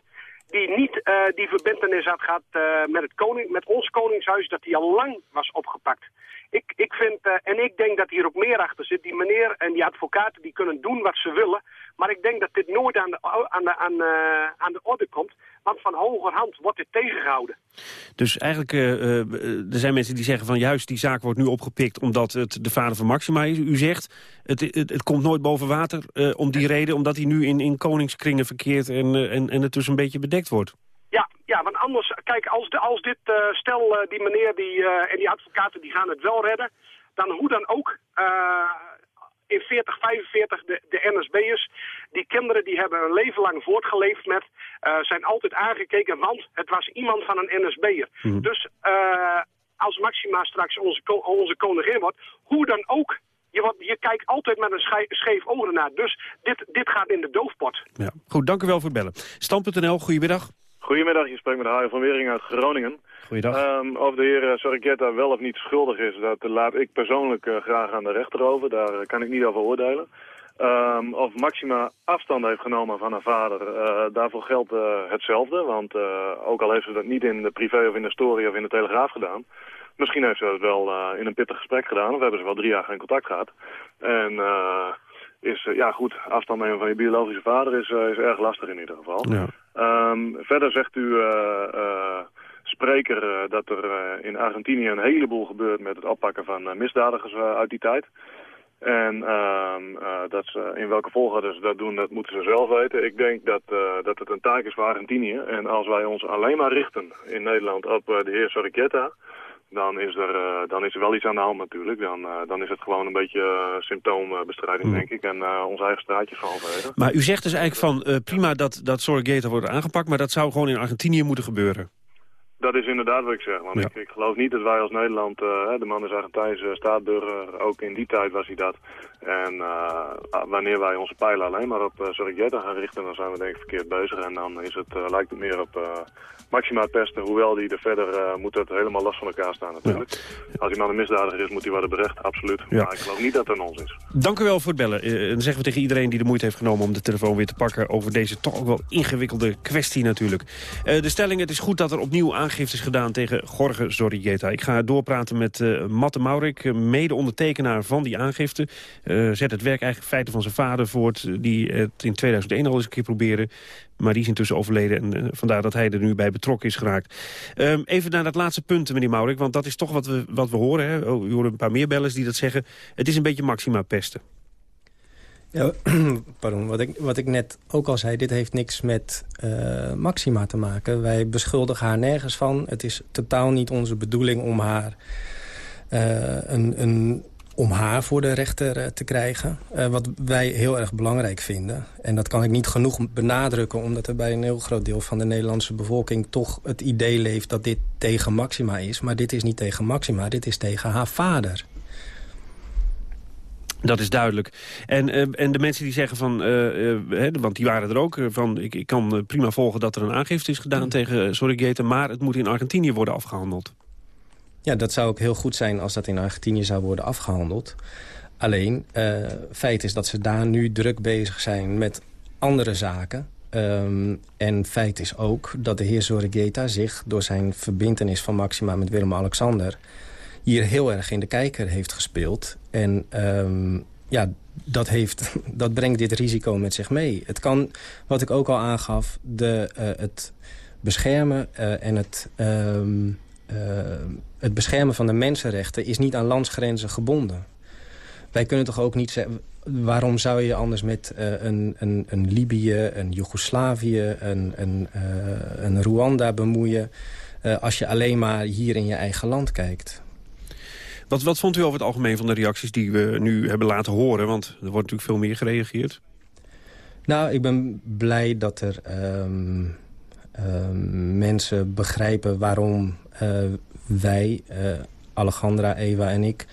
die niet die verbindenis had gehad eh, met, het koning, met ons koningshuis... dat hij al lang was opgepakt. Ik, ik vind, eh, en ik denk dat hier ook meer achter zit. Die meneer en die advocaten die kunnen doen wat ze willen. Maar ik denk dat dit nooit aan de, aan aan, eh, aan de orde komt. Want van hogerhand wordt dit tegengehouden. Dus eigenlijk, eh, er zijn mensen die zeggen van juist die zaak wordt nu opgepikt omdat het de vader van Maxima is. U zegt, het, het, het komt nooit boven water om die reden, omdat hij nu in, in koningskringen verkeert en, en, en het dus een beetje bedekt wordt. Ja, want anders, kijk, als, de, als dit eh, stel, eh, die meneer die, eh, en die advocaten, die gaan het wel redden, dan hoe dan ook, in 40, 45, de, de NSB'ers, die kinderen die hebben een leven lang voortgeleefd met, zijn altijd aangekeken, want het was iemand van een NSB'er. Dus eh, als Maxima straks onze, onze koningin wordt, hoe dan ook, je, je kijkt altijd met een scheef oog ernaar. Dus dit, dit gaat in de doofpot. Ja. Goed, dank u wel voor het bellen. Stam.nl, goedemiddag. Goedemiddag, je spreekt met Hajo van Wering uit Groningen. Goeiedag. Ehm, of de heer uh, Sorrigetta wel of niet schuldig is, dat laat ik persoonlijk eh, graag aan de rechter over. Daar eh, kan ik niet over oordelen. Ehm, of Maxima afstand heeft genomen van haar vader, eh, daarvoor geldt eh, hetzelfde. Want eh, ook al heeft ze dat niet in de privé of in de story of in de telegraaf gedaan... Misschien heeft ze dat wel eh, in een pittig gesprek gedaan, of hebben ze wel drie jaar geen contact gehad. En eh, is, eh, ja goed, afstand nemen van je biologische vader is, eh, is erg lastig in ieder geval. Ja. Ehm, verder zegt u, eh, eh, spreker, eh, dat er in Argentinië een heleboel gebeurt met het oppakken van misdadigers uit die tijd. En ehm, eh, dat in welke volgorde ze dat doen, dat moeten ze zelf weten. Ik denk dat, dat het een taak is voor Argentinië. En als wij ons alleen maar richten in Nederland op de heer Sorricetta... Dan is, er, eh, dan is er wel iets aan de hand natuurlijk. Dan, eh, dan is het gewoon een beetje eh, symptoombestrijding, denk ik. En ons eigen straatje schoonvegen. Maar u zegt dus eigenlijk van prima dat, dat Sorregeta wordt aangepakt... maar dat zou gewoon in Argentinië moeten gebeuren. Dat is inderdaad wat ik zeg. Want Ja. ik, ik geloof niet dat wij als Nederland... eh, de man is Argentijnse staatsburger. Ook in die tijd was hij dat. En eh, wanneer wij onze pijlen alleen maar op uh, Sorrigeta gaan richten... dan zijn we denk ik verkeerd bezig. En dan is het, eh, lijkt het meer op Maxima pesten. Hoewel die er verder eh, moet het helemaal los van elkaar staan natuurlijk. Als iemand een misdadiger is, moet hij worden berecht. Absoluut. Ja. Maar ik geloof niet dat het aan ons is. Dank u wel voor het bellen. Eh, en dan zeggen we tegen iedereen die de moeite heeft genomen om de telefoon weer te pakken... over deze toch ook wel ingewikkelde kwestie natuurlijk. Eh, de stelling, het is goed dat er opnieuw aangifte is gedaan tegen Jorge Zorrigueta. Ik ga doorpraten met uh, Matte Maurik, uh, mede-ondertekenaar van die aangifte. Uh, zet het werk eigenlijk feiten van zijn vader voort... die het in 2001 al eens een keer probeerde. Maar die is intussen overleden en vandaar dat hij er nu bij betrokken is geraakt. Um, even naar dat laatste punt, meneer Maurik, want dat is toch wat we, wat we horen. Hè? Oh, u hoort een paar meer bellers die dat zeggen. Het is een beetje maxima pesten. Ja, pardon, wat ik, wat ik net ook al zei, dit heeft niks met uh, Maxima te maken. Wij beschuldigen haar nergens van. Het is totaal niet onze bedoeling om haar een, een, om haar voor de rechter te krijgen. wat wij heel erg belangrijk vinden. En dat kan ik niet genoeg benadrukken... omdat er bij een heel groot deel van de Nederlandse bevolking... toch het idee leeft dat dit tegen Maxima is. Maar dit is niet tegen Maxima, dit is tegen haar vader. Dat is duidelijk. En, uh, en de mensen die zeggen van, uh, uh, want die waren er ook, van ik, ik kan prima volgen dat er een aangifte is gedaan mm. tegen Sorrigeta, maar het moet in Argentinië worden afgehandeld. Ja, dat zou ook heel goed zijn als dat in Argentinië zou worden afgehandeld. Alleen, feit is dat ze daar nu druk bezig zijn met andere zaken. Um, en feit is ook dat de heer Sorrigeta zich door zijn verbindenis van Maxima met Willem-Alexander hier heel erg in de kijker heeft gespeeld. En um, ja, dat, heeft, dat brengt dit risico met zich mee. Het kan, wat ik ook al aangaf, de, uh, het beschermen uh, en het, um, uh, het beschermen van de mensenrechten... is niet aan landsgrenzen gebonden. Wij kunnen toch ook niet zeggen... waarom zou je anders met een, een, een Libië, een Joegoslavië, een, een, een Rwanda bemoeien... als je alleen maar hier in je eigen land kijkt? Wat, wat vond u over het algemeen van de reacties die we nu hebben laten horen? Want er wordt natuurlijk veel meer gereageerd. Nou, ik ben blij dat er um, um, mensen begrijpen waarom uh, wij, uh, Alejandra, Eva en ik,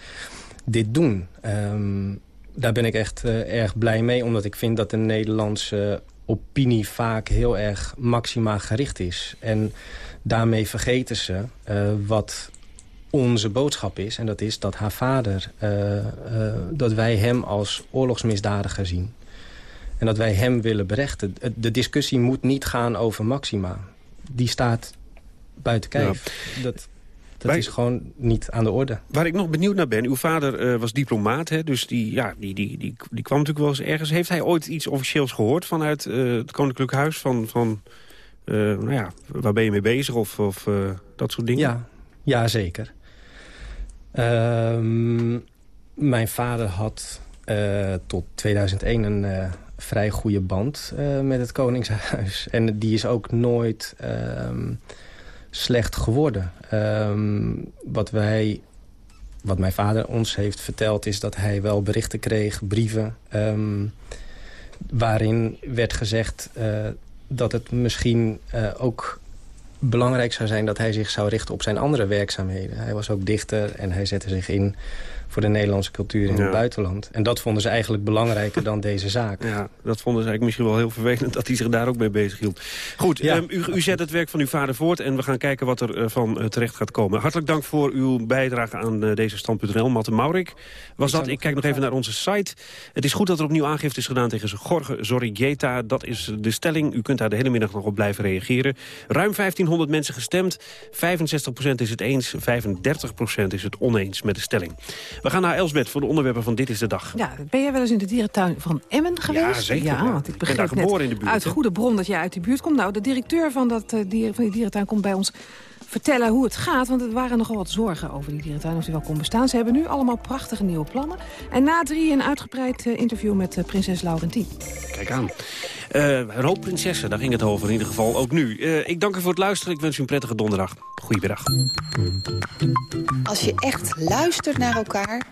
dit doen. Um, daar ben ik echt uh, erg blij mee, omdat ik vind dat de Nederlandse opinie vaak heel erg maxima gericht is. En daarmee vergeten ze wat onze boodschap is. En dat is dat haar vader, uh, uh, dat wij hem als oorlogsmisdadiger zien. En dat wij hem willen berechten. De discussie moet niet gaan over Maxima. Die staat buiten kijf. Dat, dat is gewoon niet aan de orde. Waar ik nog benieuwd naar ben, uw vader uh, was diplomaat, hè, dus die, ja, die, die, die, die kwam natuurlijk wel eens ergens. Heeft hij ooit iets officieels gehoord vanuit het Koninklijk Huis? Van, van nou ja, waar ben je mee bezig of, of dat soort dingen? Ja, ja zeker. Uh, mijn vader had uh, tot 2001 een uh, vrij goede band uh, met het Koningshuis. En die is ook nooit ehm, slecht geworden. Ehm, wat, wij, wat mijn vader ons heeft verteld is dat hij wel berichten kreeg, brieven... waarin werd gezegd dat het misschien ook belangrijk zou zijn dat hij zich zou richten op zijn andere werkzaamheden. Hij was ook dichter en hij zette zich in voor de Nederlandse cultuur in het buitenland. En dat vonden ze eigenlijk belangrijker dan deze zaak. Ja, dat vonden ze eigenlijk misschien wel heel vervelend dat hij zich daar ook mee bezig hield. Goed, um, u, u, zet het werk van uw vader voort en we gaan kijken wat er uh, van uh, terecht gaat komen. Hartelijk dank voor uw bijdrage aan uh, deze stand.nl. Matte Maurik was dat. Ik kijk nog even naar onze site. Het is goed dat er opnieuw aangifte is gedaan tegen Jorge Zorrigueta. Dat is de stelling. U kunt daar de hele middag nog op blijven reageren. Ruim 1500 mensen gestemd. 65% is het eens, 35% is het oneens met de stelling. We gaan naar Elsbeth voor de onderwerpen van Dit is de Dag. Ja, ben jij wel eens in de dierentuin van Emmen geweest? Ja, zeker. Ja, want ik begreep ben net in de buurt, uit goede bron dat jij uit die buurt komt. Nou, de directeur van, dat, uh, dier, van die dierentuin komt bij ons vertellen hoe het gaat. Want er waren nogal wat zorgen over die dierentuin, of die wel kon bestaan. Ze hebben nu allemaal prachtige nieuwe plannen. En na drie een uitgebreid uh, interview met uh, prinses Laurentien. Kijk aan. Uh, een hoop prinsessen, daar ging het over in ieder geval ook nu. Uh, ik dank u voor het luisteren. Ik wens u een prettige donderdag. Goedemiddag. Als je echt luistert naar elkaar,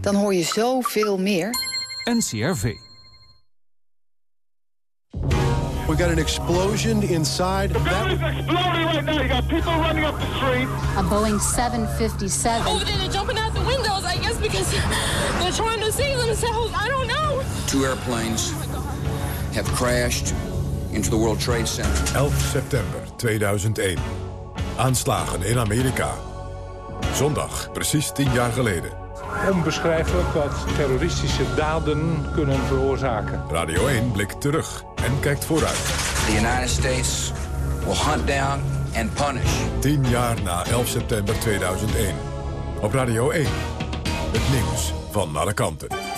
dan hoor je zoveel meer. NCRV. We got an explosion inside. The building's exploding right now. You got people running up the street. A Boeing 757. Over there, they're jumping out the windows, I guess, because they're trying to save themselves. I don't know. Two airplanes have crashed into the World Trade Center. 11 september 2001. Aanslagen in Amerika. Zondag, precies tien jaar geleden. Onbeschrijfelijk wat terroristische daden kunnen veroorzaken. Radio 1 blikt terug en kijkt vooruit. The United States will hunt down and punish. Tien jaar na 11 september 2001. Op Radio 1. Het nieuws van alle kanten.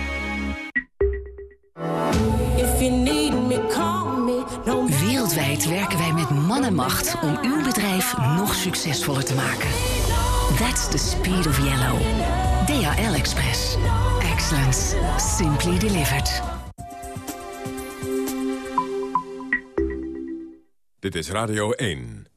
Wereldwijd werken wij met man en macht om uw bedrijf nog succesvoller te maken. That's the speed of yellow. DHL Express. Excellence. Simply delivered. Dit is Radio 1.